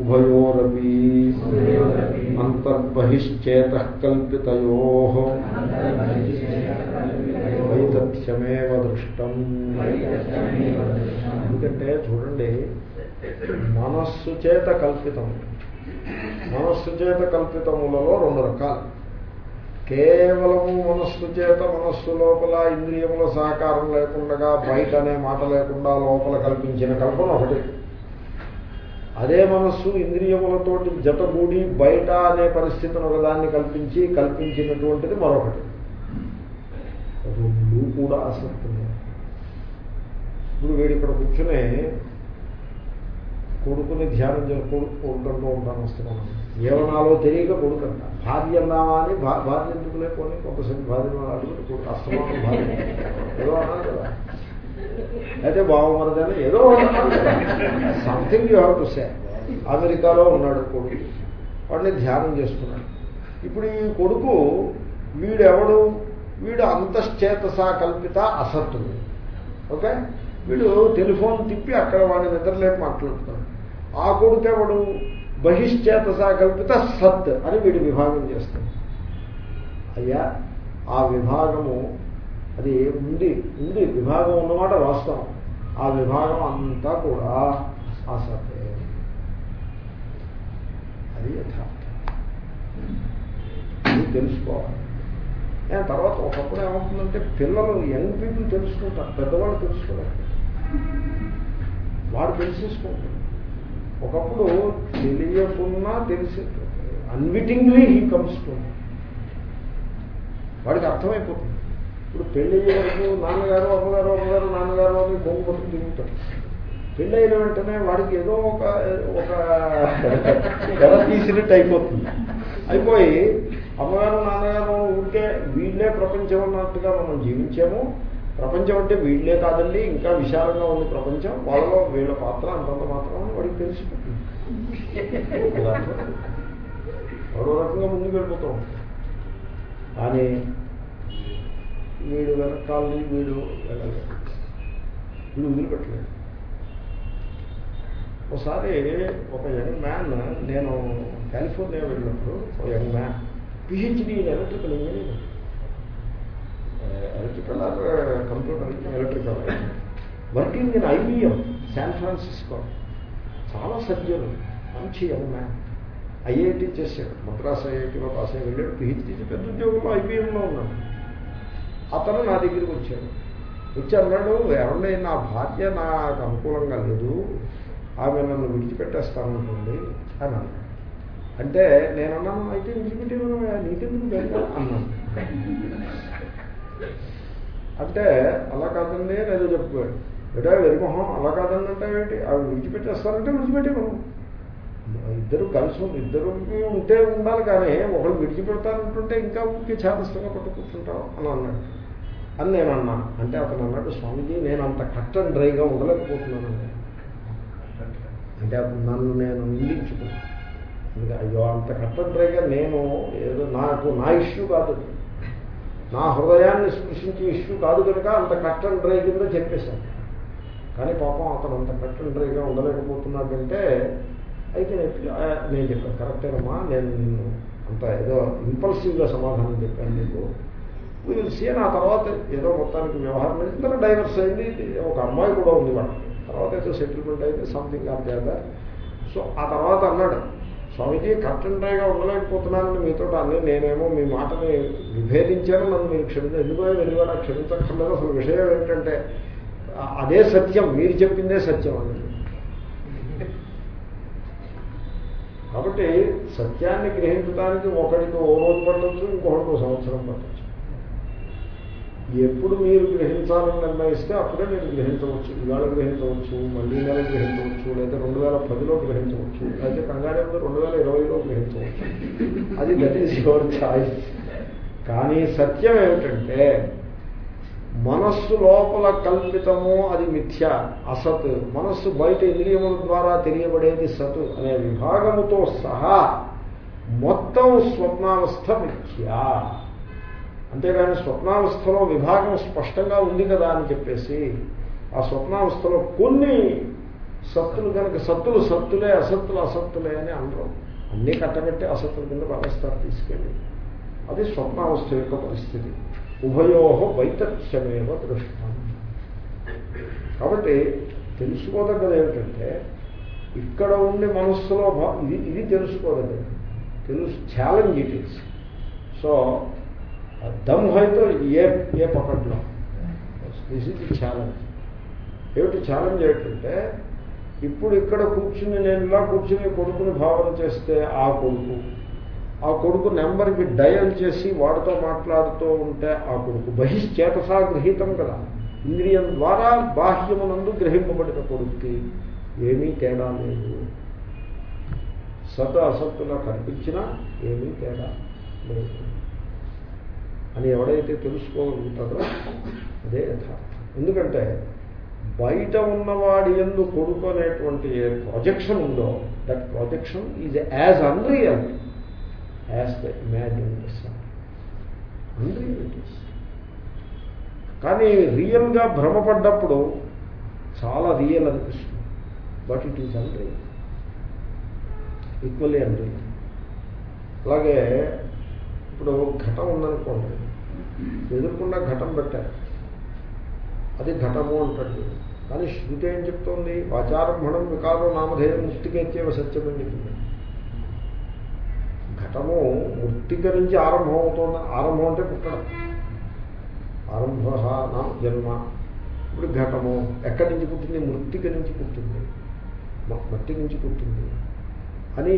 ఉభయోరపి అంతర్బహిశ్చేత కల్పితయో వైతథ్యమేవ దృష్టం ఎందుకంటే చూడండి మనస్సు చేత కల్పితం. మనస్సు చేత కల్పితములలో రెండు రకాలు. కేవలము మనస్సు చేత మనస్సు లోపల ఇంద్రియముల సహకారం లేకుండా బయట అనే మాట లేకుండా లోపల కల్పించిన కల్పన ఒకటి. అదే మనస్సు ఇంద్రియములతోటి జతగూడి బయట అనే పరిస్థితిని ఒకదాన్ని కల్పించి కల్పించినటువంటిది మరొకటి. రెండు కూడా అసత్యమే ఇప్పుడు వీడు ఇక్కడ కూర్చునే కొడుకుని ధ్యానం కొడుకు ఉంటాను వస్తున్నాను. ఏమనాలో తెలియక కొడుకంట. భార్య అన్నావా అని భా- భార్య ఎందుకు లేకపోయి ఒకసారి భార్య అడుగుతూ అస్తమానం భార్య. ఏదో అన్నారు కదా. అయితే బాగుమరదని ఏదో something you have to say. అమెరికాలో ఉన్నాడు కొడుకు వాడిని ధ్యానం చేస్తున్నాడు. ఇప్పుడు ఈ కొడుకు వీడెవడు? వీడు అంతశ్చేతసా కల్పిత అసత్తుడు. ఓకే? వీడు టెలిఫోన్ తిప్పి అక్కడ వాడిని నిద్రలేపు మాట్లాడుతున్నాడు. ఆ కొడుకు ఎవడు బహిశ్చేతసా కల్పిత సత్ అని వీడు విభాగం చేస్తాడు. అయ్యా ఆ విభాగము అది ఉంది ఉంది విభాగం ఉన్నమాట వాస్తవం ఆ విభాగం అంతా కూడా అసతే అది యథార్థం. ఇది తెలుసుకోవాలి. ఏ తర్వాత ఒకప్పుడు ఏమవుతుందంటే పిల్లలు యంగ్ పీపుల్ తెలుసుకుంటారు పెద్దవాళ్ళు తెలుసుకోవాలి. వాడు తెలిసేసుకుంటారు ఒకప్పుడు తెలియకున్నా తెలిసి అన్విటింగ్లీ హీ కమ్స్ టు వాడికి అర్థమైపోతుంది. ఇప్పుడు పెళ్ళి వరకు నాన్నగారు అమ్మగారు అమ్మగారు నాన్నగారు అని కొంగు పట్టుకు తిరుగుతాడు పెళ్ళి అయిన వెంటనే వాడికి ఏదో ఒక ఒక గద తీసినట్టు అయిపోతుంది. అయిపోయి అమ్మగారు నాన్నగారు ఉంటే వీళ్ళే ప్రపంచం అన్నట్టుగా మనం జీవించాము. ప్రపంచం అంటే వీళ్ళే కాదండి ఇంకా విశాలంగా ఉంది ప్రపంచం. వాళ్ళలో వీళ్ళ పాత్ర అంతంత మాత్రం వాడికి తెలిసిపోతుంది. మరో రకంగా ముందుకు వెళ్ళిపోతూ కానీ వీడు వెనకాలని వీడు వెళ్ళలేదు వీడు వదిలిపెట్టలేదు ఒకసారి ఒక యంగ్ మ్యాన్ నేను కాలిఫోర్నియా వెళ్ళినప్పుడు ఒక young man PhD electrical engineering. Electrical or computer electrical working in IBM San Francisco. చాలా సభ్యులు మంచి యంగ్ మ్యాన్. ఐఐటి చేశాడు మద్రాస్ ఐఐటిలో పాస్ అయ్యి వెళ్ళాడు. పిహెచ్డి పెద్ద ఉద్యోగంలో ఐబిఎంలో ఉన్నాడు. అతను నా దగ్గరికి వచ్చాడు. వచ్చి అన్నాడు ఏమండి నా భార్య నాకు అనుకూలంగా లేదు. ఆమె నన్ను విడిచిపెట్టేస్తానంటుంది అని అన్నాడు. అంటే నేనన్నాను అయితే విడిచిపెట్టేమన్నా నీకెందుకు వెళ్ళా అన్నాను అంటే అలా కాదండి ఏదో చెప్పుకోండి ఏటా వెరిమొహం అలా కాదండి అంటే ఏంటి? అవి విడిచిపెట్టేస్తానంటే విడిచిపెట్టేమను ఇద్దరు కలిసి ఇద్దరు ఉంటే ఉండాలి కానీ ఒకరు విడిచిపెడతానంటుంటే ఇంకా ఊరికి చేతస్థంగా పట్టు అని అన్నాడు. అని నేను అన్నా. అంటే అతను అన్నాడు స్వామీజీ నేను అంత కట్ అండ్ డ్రైగా ఉండలేకపోతున్నానండి అంటే అప్పుడు నన్ను నేను నిందించుకున్నాను. ఇంకా అయ్యో అంత కట్ అండ్ డ్రైగా నేను ఏదో నాకు నా ఇష్యూ కాదు. నా హృదయాన్ని స్పృశించే ఇష్యూ కాదు కనుక అంత కట్ అండ్ డ్రై కింద చెప్పేశాను. కానీ పాపం అతను అంత కట్ అండ్ డ్రైగా ఉండలేకపోతున్నాడంటే అయితే నేను- నేను చెప్పాను కరెక్టేనమ్మా నేను నిన్ను అంత ఏదో ఇంపల్సివ్గా సమాధానం చెప్పాను నీకు. వీళ్ళు సీన్ ఆ తర్వాత ఏదో మొత్తానికి వ్యవహారం ఇంత డైవర్స్ అయింది ఒక అమ్మాయి కూడా ఉంది వాళ్ళకి తర్వాత ఏదో సెటిల్మెంట్ అయింది సంథింగ్ ఆర్ ద సో ఆ తర్వాత అన్నాడు స్వామిజీ కరెక్ట్ ఉండలేకపోతున్నానని మీతో అన్నీ నేనేమో మీ మాటని విభేదించాను నన్ను మీరు క్షమించ ఎందుకో వెళ్ళివాడు క్షమించక్కర్లేదు. అసలు విషయం ఏంటంటే అదే సత్యం మీరు చెప్పిందే సత్యం అన్నది. కాబట్టి సత్యాన్ని గ్రహించడానికి ఒకటికి ఓ రోజు పట్టచ్చు ఇంకొకటికి ఓ సంవత్సరం పట్టవచ్చు ఎప్పుడు మీరు గ్రహించాలని నిర్ణయిస్తే అప్పుడే మీరు గ్రహించవచ్చు ఇవాళ గ్రహించవచ్చు మళ్ళీ నెల గ్రహించవచ్చు లేదా రెండు వేల పదిలో గ్రహించవచ్చు అయితే కంగారెడ్డి రెండు వేల ఇరవైలో గ్రహించవచ్చు. అది దట్ ఈస్ యువర్ ఛాయిస్ కానీ సత్యం ఏమిటంటే మనస్సు లోపల కల్పితము అది మిథ్య అసత్. మనస్సు బయట ఇంద్రియముల ద్వారా తెలియబడేది సత్ అనే విభాగముతో సహా మొత్తం స్వప్నావస్థ మిథ్య. అంతేగాని స్వప్నావస్థలో విభాగం స్పష్టంగా ఉంది కదా అని చెప్పేసి ఆ స్వప్నావస్థలో కొన్ని సత్తులు కనుక సత్తులు సత్తులే అసత్తులు అసత్తులే అని అనరు. అన్నీ కట్టబెట్టి అసత్తుల కింద పడేస్తారు తీసుకెళ్ళి. అది స్వప్నావస్థ యొక్క పరిస్థితి. ఉభయో వైతత్యమేవ దృష్టం. కాబట్టి తెలుసుకోదగ్గది ఏమిటంటే ఇక్కడ ఉండే మనస్సులో భా- ఇది ఇది తెలుసుకోదగ్గది. తెలుసు ఛాలెంజ్ ఇట్ ఇస్ సో దమ్ హైతో ఏ ఏ పకట్లో దిస్ ఇస్ ది ఛాలెంజ్ ఏమిటి ఛాలెంజ్ ఏంటంటే ఇప్పుడు ఇక్కడ కూర్చుని నేను ఇలా కూర్చుని కొడుకుని భావన చేస్తే ఆ కొడుకు ఆ కొడుకు నెంబర్కి డయల్ చేసి వాడితో మాట్లాడుతూ ఉంటే ఆ కొడుకు బహిశ్చేతసా గృహీతం కదా. ఇంద్రియం ద్వారా బాహ్యమునందు గ్రహింపబడిన కొడుక్కి ఏమీ తేడా లేదు. సత అసత్తులా కనిపించినా ఏమీ తేడా లేదు. అని ఎవడైతే తెలుసుకోగలుగుతారో అదే యథార్థం. ఎందుకంటే బయట ఉన్నవాడి ఎందు కొడుకు అనేటువంటి ఏ ప్రాజెక్షన్ ఉందో that projection is as unreal as the imagine unreal it is కానీ రియల్గా భ్రమపడ్డప్పుడు చాలా రియల్ అనిపిస్తుంది. But it is unreal equally unreal అలాగే ఇప్పుడు ఘటం ఉందనుకోండి. ఎదుర్కొన్న ఘటం పెట్టారు. అది ఘటము అంటాడు. కానీ శృతి ఏం చెప్తోంది? వాచారంభణం వికారం నామధేయం ముక్తికేత్యవ సత్యం అని చెప్పింది. ఘటము మృతిక నుంచి ఆరంభం అవుతుంది ఆరంభం అంటే పుట్టడం. ఆరంభ నా జన్మ. ఇప్పుడు ఘటము. ఎక్కడి నుంచి పుట్టింది? మృతిక నుంచి పుట్టింది. మట్టి నుంచి పుట్టింది. అని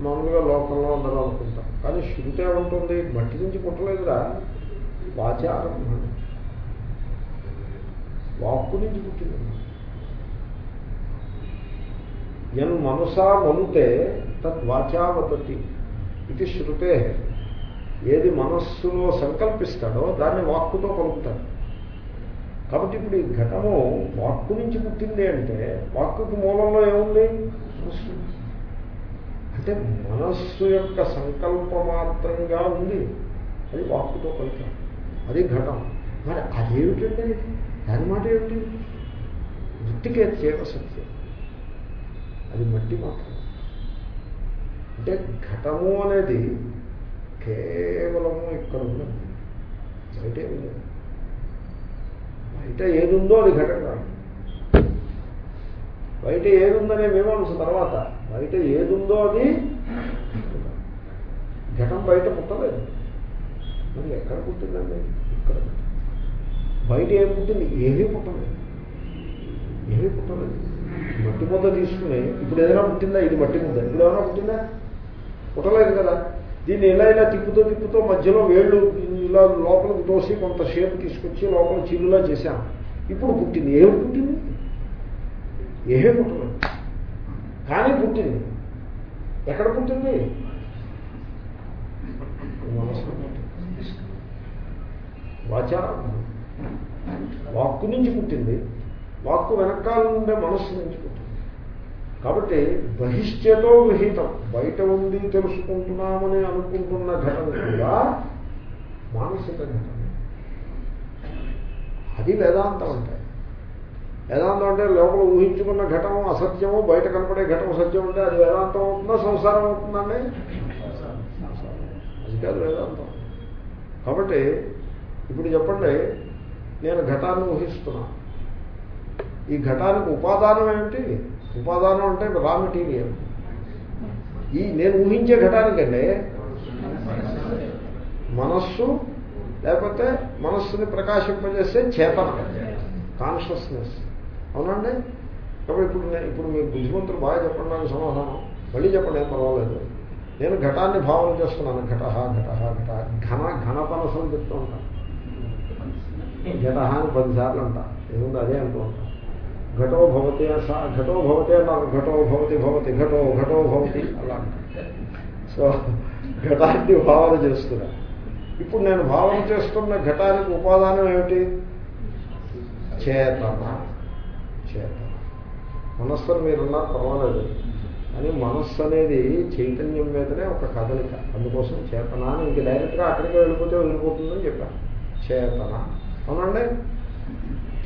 మామూలుగా లోకంలో అందరూ అనుకుంటాం. కానీ శృతి ఏమంటుంది? మట్టి నుంచి పుట్టలేదురా. వాచారంభం వాక్కు నుంచి పుట్టింది. ఎన్ మనసా మనుతే తద్వాచావతతి ఇది శృతే. ఏది మనస్సులో సంకల్పిస్తాడో దాన్ని వాక్కుతో పలుకుతాడు. కాబట్టి ఇప్పుడు ఈ ఘటము వాక్కు నుంచి పుట్టింది అంటే వాక్కుకి మూలంలో ఏముంది? మనస్సు. అంటే మనస్సు యొక్క సంకల్ప మాత్రంగా ఉంది. అది వాక్కుతో పలికాం అది ఘటం. మరి అదేమిటంటే దాని మాట ఏమిటి? వృత్తికే చేవ సత్యం. అది మట్టి మాత్రం అంటే ఘటము అనేది కేవలము ఇక్కడ ఉన్నది బయట ఏమి లేదు బయట ఏదుందో అది ఘటం కాదు బయట ఏదుందనే ఉందనే మీమాంస తర్వాత బయట ఏదుందో అది ఘటం బయట పుట్టలేదు. మరి ఎక్కడ పుట్టిందండి? ఇక్కడ. బయట ఏం పుట్టింది? ఏమీ పుట్టలేదు. ఏమీ పుట్టలేదు? మట్టి ముద్ద తీసుకుని ఇప్పుడు ఏదైనా పుట్టిందా? ఇది మట్టి ముద్ద ఇప్పుడు ఏమైనా పుట్టిందా? పుట్టలేదు కదా. దీన్ని ఎలా ఇలా తిప్పుతూ తిప్పుతూ మధ్యలో వేళ్ళు ఇలా లోపలికి తోసి కొంత షేప్ తీసుకొచ్చి లోపల చిల్లులా చేశాం. ఇప్పుడు పుట్టింది. ఏమి పుట్టింది? ఏమీ పుట్టలేదు. కానీ పుట్టింది. ఎక్కడ పుట్టింది? వాచ? వాక్కు నుంచి పుట్టింది. వాక్కు వెనకాల ఉండే మనస్సు నుంచి పుట్టింది. కాబట్టి బహిష్యతో విహితం. బయట ఉంది తెలుసుకుంటున్నామని అనుకుంటున్న ఘటన కూడా మానసిక ఘటన. అది వేదాంతం అంటే. వేదాంతం అంటే లోపల ఊహించుకున్న ఘటం అసత్యము బయట కనపడే ఘటం సత్యం అంటే అది వేదాంతం అవుతుందా సంసారం అవుతుందండి అది కాదు వేదాంతం. కాబట్టి ఇప్పుడు చెప్పండి నేను ఘటాన్ని ఊహిస్తున్నా ఈ ఘటానికి ఉపాదానం ఏమిటి? ఉపాదానం అంటే రా మెటీరియల్ ఈ నేను ఊహించే ఘటానికండి మనస్సు లేకపోతే మనస్సుని ప్రకాశింపజేసే చేతన కాన్షియస్నెస్ అవునండి? కాబట్టి ఇప్పుడు నేను ఇప్పుడు మీరు బుద్ధిమంతులు బాగా చెప్పండి నాకు సమాధానం. మళ్ళీ చెప్పండి ఏం పర్వాలేదు. నేను ఘటాన్ని భావన చేస్తున్నాను. ఘట ఘట ఘట ఘన ఘనపనసలు చెప్తూ ఉంటాను. ఘట అని పదిసార్లు అంట. ఏముంది? అదే అంటూ ఉంటాను ఘటో భవతి సా ఘటో భవతి అన్నారు ఘటో భవతి భవతి ఘటో ఘటో భవతి అలా సో ఘటాన్ని భావన చేస్తున్నా. ఇప్పుడు నేను భావన చేస్తున్న ఘటానికి ఉపాదానం ఏమిటి? చేతన. చేతన. మనస్సును మీరున్నారు పర్వాలేదు. కానీ మనస్సు అనేది చైతన్యం మీదనే ఒక కదలిక. అందుకోసం చేతన అని ఇంక డైరెక్ట్గా అక్కడికి వెళ్ళిపోతే వెళ్ళిపోతుందని చెప్పాను. చేతన. అవునండి?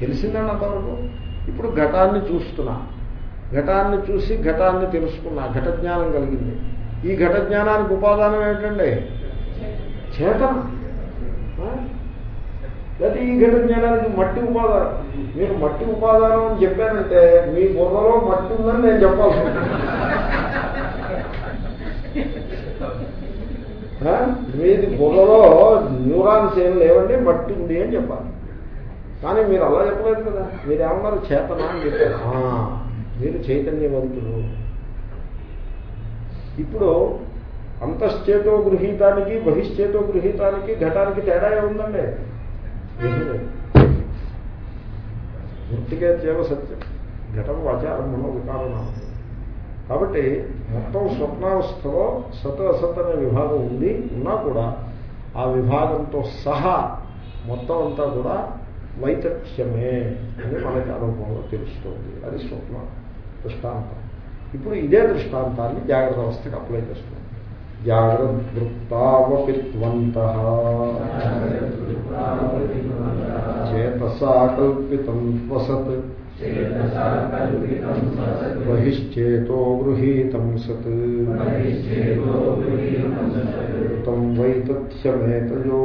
తెలిసిందండి అంతవరకు? ఇప్పుడు ఘటాన్ని చూస్తున్నా. ఘటాన్ని చూసి ఘటాన్ని తెలుసుకున్నా. ఘట జ్ఞానం కలిగింది. ఈ ఘట జ్ఞానానికి ఉపాదానం ఏమిటండి? చేతన. లేకపోతే ఈ ఘట జ్ఞానానికి మట్టి ఉపాదానం. మీరు మట్టి ఉపాదానం అని చెప్పారంటే మీ బుర్రలో మట్టి ఉందని నేను చెప్పాల్సి మీది బుర్రలో న్యూరాన్స్ ఏం లేవండి మట్టి ఉంది అని చెప్పాలి. కానీ మీరు అలా చెప్పలేదు కదా. మీరు ఏమన్నారు చేతన అని చెప్పారు. మీరు చైతన్యవంతులు. ఇప్పుడు అంతశ్చేతో గృహీతానికి బహిశ్చేతో గృహీతానికి ఘటానికి తేడా ఉందండి ఏమీ వృత్తికే చేవ సత్యం. ఘటం వాచారంభంలో వికారణ కాబట్టి మొత్తం స్వప్నావస్థలో సత అసత్ అనే విభాగం ఉంది. ఉన్నా కూడా ఆ విభాగంతో సహా మొత్తం అంతా కూడా వైతథ్యమే అని మనకి అనుభవంలో తెలుస్తుంది. అది స్వప్న దృష్టాంతం. ఇప్పుడు ఇదే దృష్టాంతాన్ని జాగ్రత్త అవస్థకి అప్లై చేస్తుంది. జాగ్రత్త వృత్తావపిత్వంత చేతసా కల్పితం వసత్. బహిశ్చేతో గృహీతం సత్ తం వైతథ్యమేతయో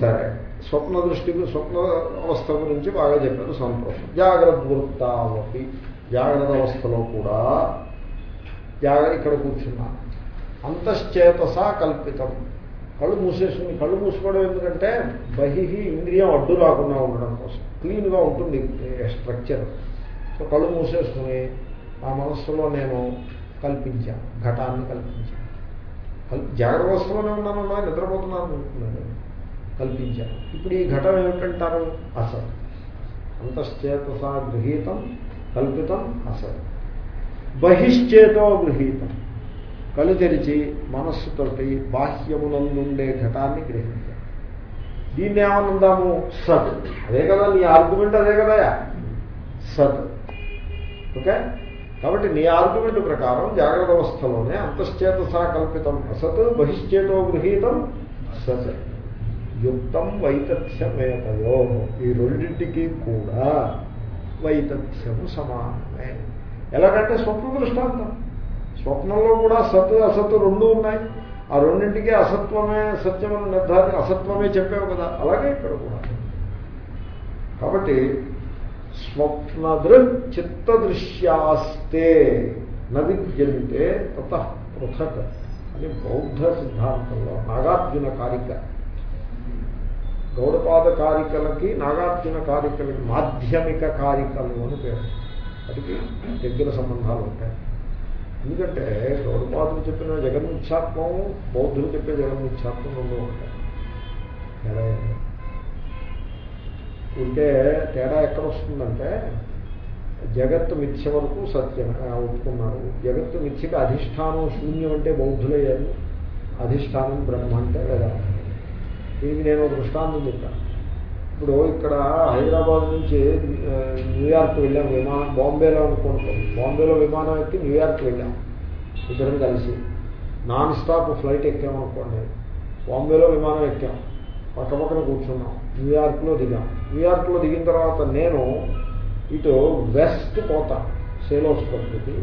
సరే. స్వప్న దృష్టికి స్వప్న అవస్థ గురించి బాగా చెప్పారు సంతోషం. జాగ్రత్త వృత్తావపి జాగ్రత్త అవస్థలో కూడా జాగ్ర ఇక్కడ కూర్చున్నాను అంతశ్చేతసా కల్పితం. కళ్ళు మూసేసుకుని కళ్ళు మూసుకోవడం ఎందుకంటే బహి ఇంద్రియం అడ్డు రాకుండా ఉండడం కోసం. క్లీన్గా ఉంటుంది స్ట్రక్చర్. సో కళ్ళు మూసేసుకుని ఆ మనస్సులో నేను కల్పించాను ఘటాన్ని కల్పించాను. కల్ జాగ్రత్త అవస్థలోనే ఉన్నానన్నా నిద్రపోతున్నాను అనుకుంటున్నాను. కల్పించాను. ఇప్పుడు ఈ ఘటన ఏమిటంటారు? అసత్ అంతశ్చేతసా గృహీతం కల్పితం అసత్ బహిశ్చేతో గృహీతం. కళ్ళు తెరిచి మనస్సుతోటి బాహ్యములందుండే ఘటాన్ని గ్రహించాలి. దీన్ని ఏమనుందాము సత్. అదే కదా నీ ఆర్గ్యుమెంట్ అదే కదా? సత్. ఓకే? కాబట్టి నీ ఆర్గ్యుమెంట్ ప్రకారం జాగ్రత్త అవస్థలోనే అంతశ్చేతసా కల్పితం అసత్ బహిశ్చేతో గృహీతం సత్. యుక్తం వైతథ్యమేతయో. ఈ రెండింటికి కూడా వైతథ్యము సమానమే. ఎలాగంటే స్వప్న దృష్టాంతం. స్వప్నంలో కూడా సత్ అసత్తు రెండు ఉన్నాయి. ఆ రెండింటికి అసత్వమే సత్యమని నిర్ధారణ అసత్వమే చెప్పావు కదా. అలాగే ఇక్కడ కూడా. కాబట్టి స్వప్నదృక్ చిత్తదృశ్యాస్తే నవిద్యంతే తత పృథక్ అని బౌద్ధ సిద్ధాంతంలో నాగార్జున కారిక. గౌడపాద కారికలకి నాగార్జున కారికలకి మాధ్యమిక కారికలు అని పేరు. వాటికి దగ్గర సంబంధాలు ఉంటాయి. ఎందుకంటే గౌడపాదులు చెప్పిన జగన్మిథ్యాత్మం బౌద్ధులు చెప్పే జగన్మిథ్యాత్మం రెండు ఉంటాయి. తేడా ఉంటే తేడా ఎక్కడ వస్తుందంటే జగత్తు మిథ్య వరకు సత్యం ఒప్పుకున్నారు. జగత్తు మిథ్యకి అధిష్టానం శూన్యం అంటే బౌద్ధులయ్యారు అధిష్టానం బ్రహ్మ అంటే వేదాంతం. దీనికి నేను దృష్టాంతం చెప్పాను. ఇప్పుడు ఇక్కడ హైదరాబాద్ నుంచి న్యూయార్క్ వెళ్ళాం విమానం బాంబేలో అనుకుంటాం బాంబేలో విమానం ఎక్కి న్యూయార్క్ వెళ్ళాం. ఇద్దరం కలిసి. నాన్ స్టాప్ ఫ్లైట్ ఎక్కామనుకోండి బాంబేలో విమానం ఎక్కాం. పక్క పక్కన కూర్చున్నాం. న్యూయార్క్లో దిగాం. న్యూయార్క్లో దిగిన తర్వాత నేను ఇటు వెస్ట్ పోతా సేలోస్ పద్ధతి.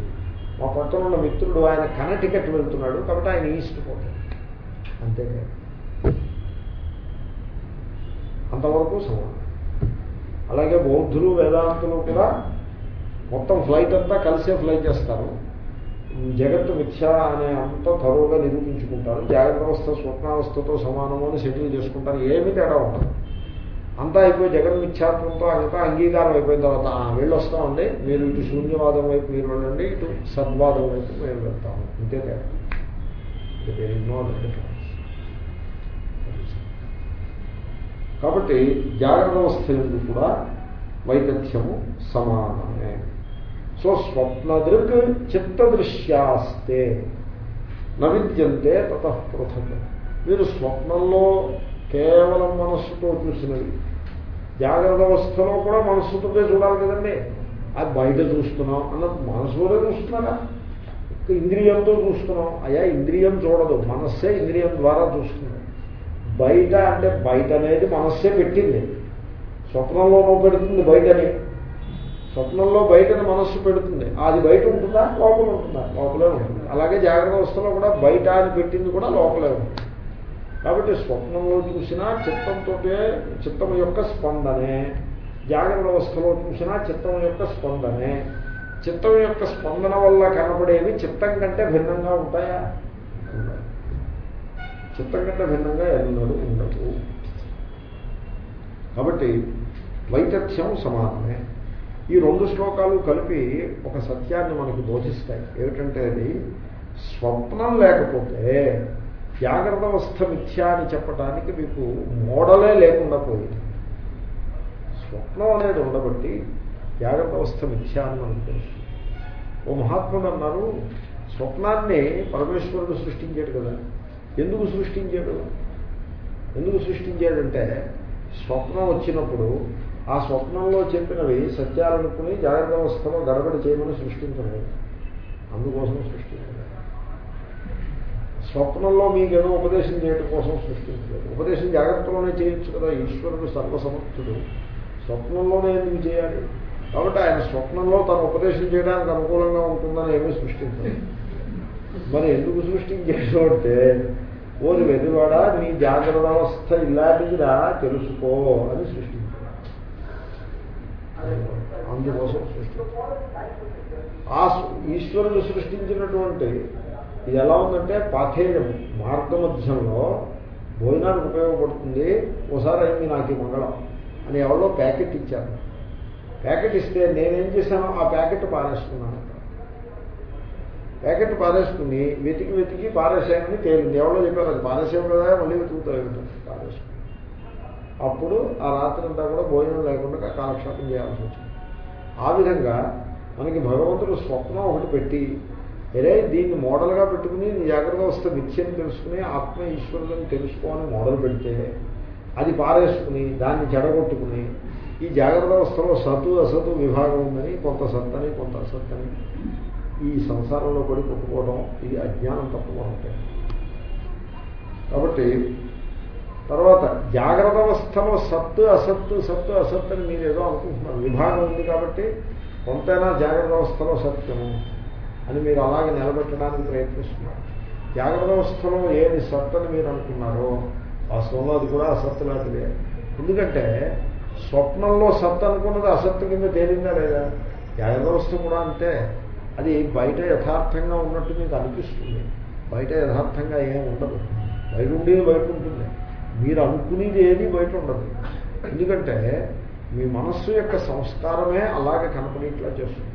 మా పక్కన ఉన్న మిత్రుడు ఆయన కనటికట్ వెళ్తున్నాడు కాబట్టి ఆయన ఈస్ట్ పోతాడు. అంతేకాదు. అంతవరకు సమానం. అలాగే బౌద్ధులు వేదాంతులు కూడా మొత్తం ఫ్లైట్ అంతా కలిసే ఫ్లైట్ చేస్తారు. జగత్తు మిథ్య అనే అంత తరువుగా నిరూపించుకుంటారు. జాగ్రత్త అవస్థ స్వప్నావస్థతో సమానము అని సెటిల్ చేసుకుంటారు. ఏమీ తేడా ఉండదు. అంతా అయిపోయి జగన్ మిథ్యాత్వంతో అంతా అంగీకారం అయిపోయిన తర్వాత "ఆ, వెళ్ళొస్తామండి మీరు ఇటు శూన్యవాదం వైపు మీరు వెళ్ళండి. ఇటు సద్వాదం వైపు మేము వెళ్తాము. ఇంతే తేడా. కాబట్టి జాగ్రత్త అవస్థ ఎందు కూడా వైకథ్యము సమానమే. సో స్వప్నదృక్ చిత్తదృశ్యాస్తే నవిద్యంతే తత పృథక్. మీరు స్వప్నంలో కేవలం మనస్సుతో చూసినవి. జాగ్రత్త అవస్థలో కూడా మనస్సుతోనే చూడాలి కదండి. అది బయట చూస్తున్నాం అన్నది మనసులోనే చూస్తున్నారా? ఇంద్రియంతో చూస్తున్నాం. అయ్యా ఇంద్రియం చూడదు. మనస్సే ఇంద్రియం ద్వారా చూస్తుంది. బయట అంటే బయట అనేది మనస్సే పెట్టింది. స్వప్నంలోనూ పెడుతుంది బయటని. స్వప్నంలో బయటని మనస్సు పెడుతుంది. అది బయట ఉంటుందా? లోపల ఉంటుందా? లోపలే ఉంటుంది. అలాగే జాగ్రత్త అవస్థలో కూడా బయట అని పెట్టింది కూడా లోపలే ఉంటుంది కాబట్టి స్వప్నంలో చూసినా చిత్తంతో చిత్తం యొక్క స్పందనే. జాగ్రత్త అవస్థలో చూసినా చిత్తం యొక్క స్పందనే. చిత్తం యొక్క స్పందన వల్ల కనబడేవి చిత్తం కంటే భిన్నంగా ఉంటాయా? చిత్తం కంటే భిన్నంగా ఎన్నడూ ఉండవు. కాబట్టి వైతథ్యం సమానమే. ఈ రెండు శ్లోకాలు కలిపి ఒక సత్యాన్ని మనకు బోధిస్తాయి. ఏమిటంటే అది స్వప్నం లేకపోతే జాగ్రత్త అవస్థ మిథ్యా అని చెప్పడానికి మీకు మోడలే లేకుండా పోయింది. స్వప్నం అనేది ఉండబట్టి జాగ్రత్త అవస్థ మిథ్యా అని మనకు తెలుసు ఓ మహాత్ముడు అన్నారు స్వప్నాన్ని పరమేశ్వరుడు సృష్టించాడు కదా. ఎందుకు సృష్టించాడు? ఎందుకు సృష్టించాడంటే స్వప్నం వచ్చినప్పుడు ఆ స్వప్నంలో చెప్పినవి సత్యాలనుకుని జాగ్రత్త అవస్థలో గడబడి చేయమని సృష్టించలేదు. అందుకోసం సృష్టించలేదు. స్వప్నంలో మీకేదో ఉపదేశం చేయడం కోసం సృష్టించలేదు. ఉపదేశం జాగ్రత్తలోనే చేయొచ్చు కదా ఈశ్వరుడు సర్వసమర్థుడు. స్వప్నంలోనే ఎందుకు చేయాలి? కాబట్టి ఆయన స్వప్నంలో తను ఉపదేశం చేయడానికి అనుకూలంగా ఉంటుందని ఏమీ సృష్టించలేదు. మరి ఎందుకు సృష్టించేసో అంటే ఓరి వెదివాడా నీ జాగ్రత్త అవస్థ ఇలాంటిదిరా తెలుసుకో అని సృష్టించాడు. అందుకోసం సృష్టి ఆ ఈశ్వరుడు సృష్టించినటువంటి ఇది ఎలా ఉందంటే పాఠేయం మార్గమధ్యంలో భోజనానికి ఉపయోగపడుతుంది. ఓసారి అయింది నాకు ఈ మంగళం అని ఎవరో ప్యాకెట్ ఇచ్చారు. ప్యాకెట్ ఇస్తే నేనేం చేశాను? ఆ ప్యాకెట్ పారేసుకున్నాను. ప్యాకెట్ పారేసుకుని వెతికి వెతికి పారేసాయని తేలింది. ఎవరో చెప్పారు అది పారేసాం కదా మళ్ళీ వెతుకుతాయి పారేసుకుని అప్పుడు ఆ రాత్రి అంతా కూడా భోజనం లేకుండా కాలక్షేపం చేయాల్సి వచ్చింది. ఆ విధంగా మనకి భగవంతుడు స్వప్నం ఒకటి పెట్టి అరే దీన్ని మోడల్గా పెట్టుకుని జాగ్రత్త అవస్థ మిథ్యని తెలుసుకుని ఆత్మ ఈశ్వరులను తెలుసుకోని మోడల్ పెడితే అది పారేసుకుని దాన్ని చెడగొట్టుకుని ఈ జాగ్రత్త అవస్థలో సతు అసతు విభాగం ఉందని కొంత సత్తని కొంత అసత్తని ఈ సంసారంలో పడి కొట్టుకోవడం ఇది అజ్ఞానం తక్కువ ఉంటాయి కాబట్టి తర్వాత జాగ్రత్త అవస్థలో సత్తు అసత్తు సత్తు అసత్తు అని మీరు ఏదో అనుకుంటున్నారు. విభాగం ఉంది కాబట్టి కొంతైనా జాగ్రత్త అవస్థలో సత్యము అని మీరు అలాగే నిలబెట్టడానికి ప్రయత్నిస్తున్నారు. జాగ్రత్త అవస్థలో ఏది సత్తని మీరు అనుకున్నారో వాస్తవంలో అది కూడా అసత్తు లాంటిదే. ఎందుకంటే స్వప్నంలో సత్తు అనుకున్నది అసత్తు కింద తేలిందా లేదా? జాగ్రత్త అవస్థ కూడా అంతే. అది బయట యథార్థంగా ఉన్నట్టు మీకు అనిపిస్తుంది. బయట యథార్థంగా ఏం ఉండదు. బయట ఉండేది బయట ఉంటుంది మీరు అనుకునేది ఏది బయట ఉండదు. ఎందుకంటే మీ మనస్సు యొక్క సంస్కారమే అలాగే కనపడేట్లా చేస్తుంది.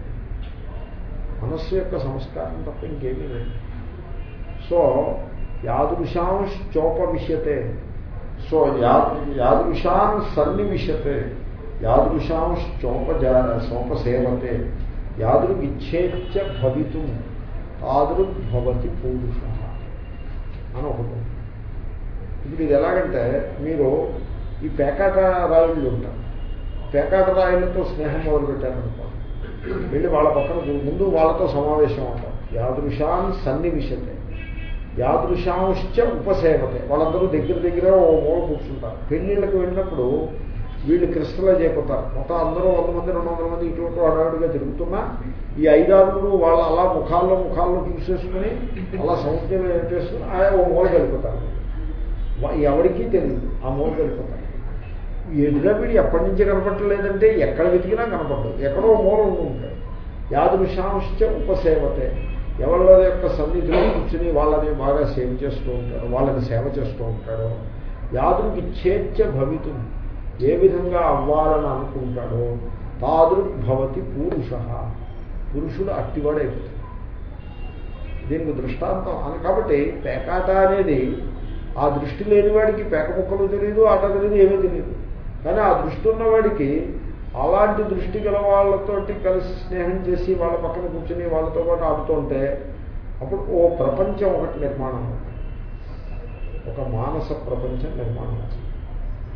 మనస్సు యొక్క సంస్కారం తప్ప ఇంకేమీ లేదు. సో యాదృశాంశ్చోపవిశ్యతే సో యా యాదృశాన్ సన్నివిశతే. యాదృశాంశ్చోపజా సోపసేవతే. యాదృగిచ్ఛేత్య భవితుం తాదృగ్భవతి పూరుష అని ఒకటి ఇప్పుడు ఇది ఎలాగంటే మీరు ఈ పేకాట రాయుళ్ళు ఉంటారు. పేకాట రాయులతో స్నేహం మొదలుపెట్టారనుకోండి వెళ్ళి వాళ్ళ పక్కన ముందు వాళ్ళతో సమావేశం అవుతారు. యాదృశాన్ సన్నివిషతే యాదృశాంశ్చ ఉపసేవతే. వాళ్ళందరూ దగ్గర దగ్గర ఓ మూల కూర్చుంటారు. పెళ్ళిళ్ళకి వెళ్ళినప్పుడు వీళ్ళు క్రిస్టలైజ్ అయిపోతారు. మొత్తం అందరూ వంద మంది రెండు వందల మంది ఇటు ఇటు హడావిడిగా తిరుగుతున్నా ఈ ఐదారుగురు వాళ్ళు అలా ముఖాల్లో ముఖాల్లో చూసేసుకుని అలా సౌందర్యం చేసుకుని ఆయన ఓ మూల వెళ్ళిపోతారు. ఎవరికీ తెలియదు ఆ మూల వెళ్ళిపోతారు. ఎదురా వీడు ఎప్పటి నుంచి కనపడలేదంటే ఎక్కడ వెతికినా కనపడదు. ఎక్కడో మూల ఉండి ఉంటాడు. యాదృశాంశ్చ ఉపసేవతే. ఎవరి యొక్క సన్నిధిలో కూర్చుని వాళ్ళని బాగా సేవ చేస్తూ ఉంటారు వాళ్ళని సేవ చేస్తూ ఉంటారు యాదృకి చేర్చ భవితుంది ఏ విధంగా అవ్వాలని అనుకుంటాడో తాదృగ్భవతి పురుష. పురుషుడు అట్టివాడైపోతాడు దీనికి దృష్టాంతం. అని కాబట్టి పేకాట అనేది ఆ దృష్టి లేనివాడికి పేక ముక్కలు తెలియదు ఆట తెలియదు ఏమీ తెలియదు కానీ ఆ దృష్టి ఉన్నవాడికి అలాంటి దృష్టి గల వాళ్ళతోటి కలిసి స్నేహం చేసి వాళ్ళ పక్కన కూర్చుని వాళ్ళతో పాటు ఆడుతుంటే అప్పుడు ఓ ప్రపంచం ఒకటి నిర్మాణం ఒక మానస ప్రపంచం నిర్మాణం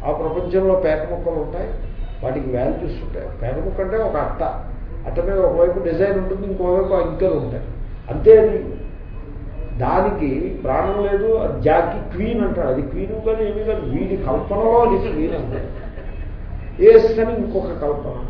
ఆ ప్రపంచంలో పేక ముక్కలు ఉంటాయి వాటికి వాల్యూస్ ఉంటాయి పేక ముక్క అంటే ఒక అట్ట. అట్ట మీద ఒకవైపు డిజైన్ ఉంటుంది ఇంకోవైపు అంకెలు ఉంటాయి. అంతే అది. దానికి ప్రాణం లేదు అది జాకి క్వీన్ అంటాడు. అది క్వీన్ కానీ ఏమీ కాదు. వీడి కల్పనలో అది క్వీన్ అంటే ఏస్ అని ఇంకొక కల్పన.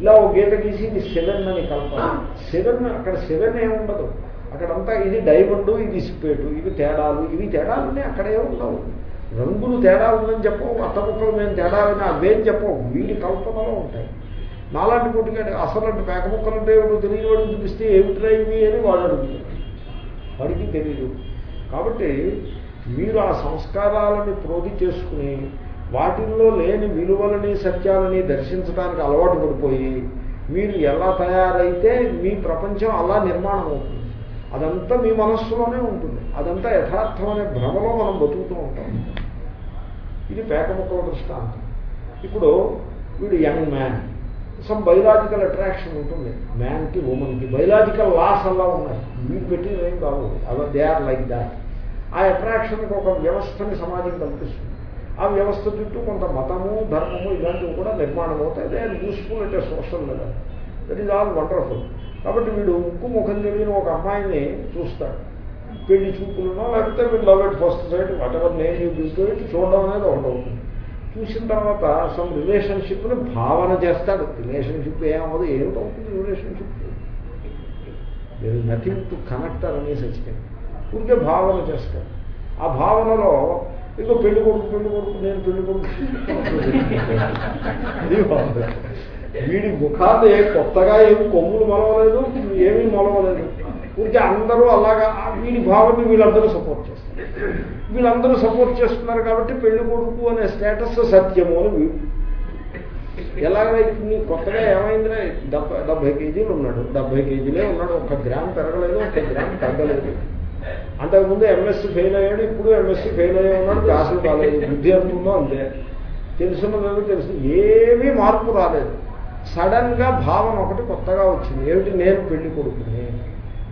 ఇలా ఒక గీత గీసి ఇది సెవెన్ అని కల్పన. సెవెన్ అక్కడ సెవెన్ ఏముండదు అక్కడంతా ఇది డైమండ్ ఇది స్పేటు ఇవి తేడాలు. ఇవి తేడాలునే అక్కడే ఉండవు రంగులు తేడా ఉందని చెప్పవు అత్త ముక్కలు మేము అయినా అవేం చెప్పవు. వీడి కల్పనలో ఉంటాయి. నాలాంటి పుట్టుకాడు అసలు పేక ముక్కలు అంటే ఏమిటో తెలియని వాడికి చూపిస్తే ఏమిట్రా ఇవి అని వాడు అడుగుతాడు. వాడికి తెలియదు కాబట్టి మీరు ఆ సంస్కారాలని ప్రోధి చేసుకుని వాటిల్లో లేని విలువలని సత్యాలని దర్శించడానికి అలవాటు పడిపోయి మీరు ఎలా తయారైతే మీ ప్రపంచం అలా నిర్మాణం అవుతుంది. అదంతా మీ మనస్సులోనే ఉంటుంది. అదంతా యథార్థమనే భ్రమలో మనం బతుకుతూ ఉంటాం. ఇది పేకముక్కల దృష్టాంతం. ఇప్పుడు వీడు young man. Some biological attraction ఉంటుంది. మ్యాన్కి ఉమెన్కి బయలాజికల్ లాస్ అలా ఉన్నాయి. వీడు పెట్టినవి ఏం కావు అలా దే ఆర్ లైక్ దాట్ ఆ అట్రాక్షన్కి ఒక వ్యవస్థని సమాజం కల్పిస్తుంది. ఆ వ్యవస్థ చుట్టూ కొంత మతము ధర్మము ఇలాంటివి కూడా నిర్మాణం అవుతాయి. దే ఆర్ యూస్ఫుల్ అంటే social level that is all wonderful కాబట్టి వీడు ఉక్కు ముఖం తెలియని ఒక అమ్మాయిని చూస్తాడు. పెళ్ళి చూపులునో లేకపోతే మీరు love at first sight whatever నేను యూ చూడడం అనేది ఒకటి అవుతుంది. చూసిన తర్వాత సమ్ రిలేషన్షిప్ని భావన చేస్తాడు. రిలేషన్షిప్ ఏమవుతుంది ఏమిటవుతుంది relationship there nothing to connect అనే సచిన్ ఊరికే భావన చేస్తాడు. ఆ భావనలో ఇంకో పెళ్ళి కొడుకు పెళ్ళి కొడుకు నేను పెళ్ళి కొడుకు. వీడి ముఖాన్ని కొత్తగా ఏమి కొమ్ములు మొలవలేదు ఏమీ మొలవలేదు. ఊరికే అందరూ అలాగా వీడి భావాన్ని వీళ్ళందరూ సపోర్ట్ చేస్తారు వీళ్ళందరూ సపోర్ట్ చేస్తున్నారు కాబట్టి పెళ్ళి కొడుకు అనే స్టేటస్ సత్యము అని వీడు. ఎలాగైతే కొత్తగా ఏమైందిరా? డెబ్బై డెబ్బై కేజీలు ఉన్నాడు. డెబ్బై కేజీలే ఉన్నాడు. ఒక్క గ్రామ్ పెరగలేదు ఒక్క గ్రామ్ తగ్గలేదు. అంతకుముందు ఎంఎస్సీ ఫెయిల్ అయ్యాడు ఇప్పుడు ఎంఎస్సీ ఫెయిల్ అయ్యే ఉన్నాడు క్లాసులు కాలేదు బుద్ధి అంటుందో అంతే. తెలుసున్నదో తెలుసు. ఏమీ మార్పు రాలేదు. సడన్గా భావన ఒకటి కొత్తగా వచ్చింది. ఏమిటి? నేను పెళ్ళి కొడుకుని.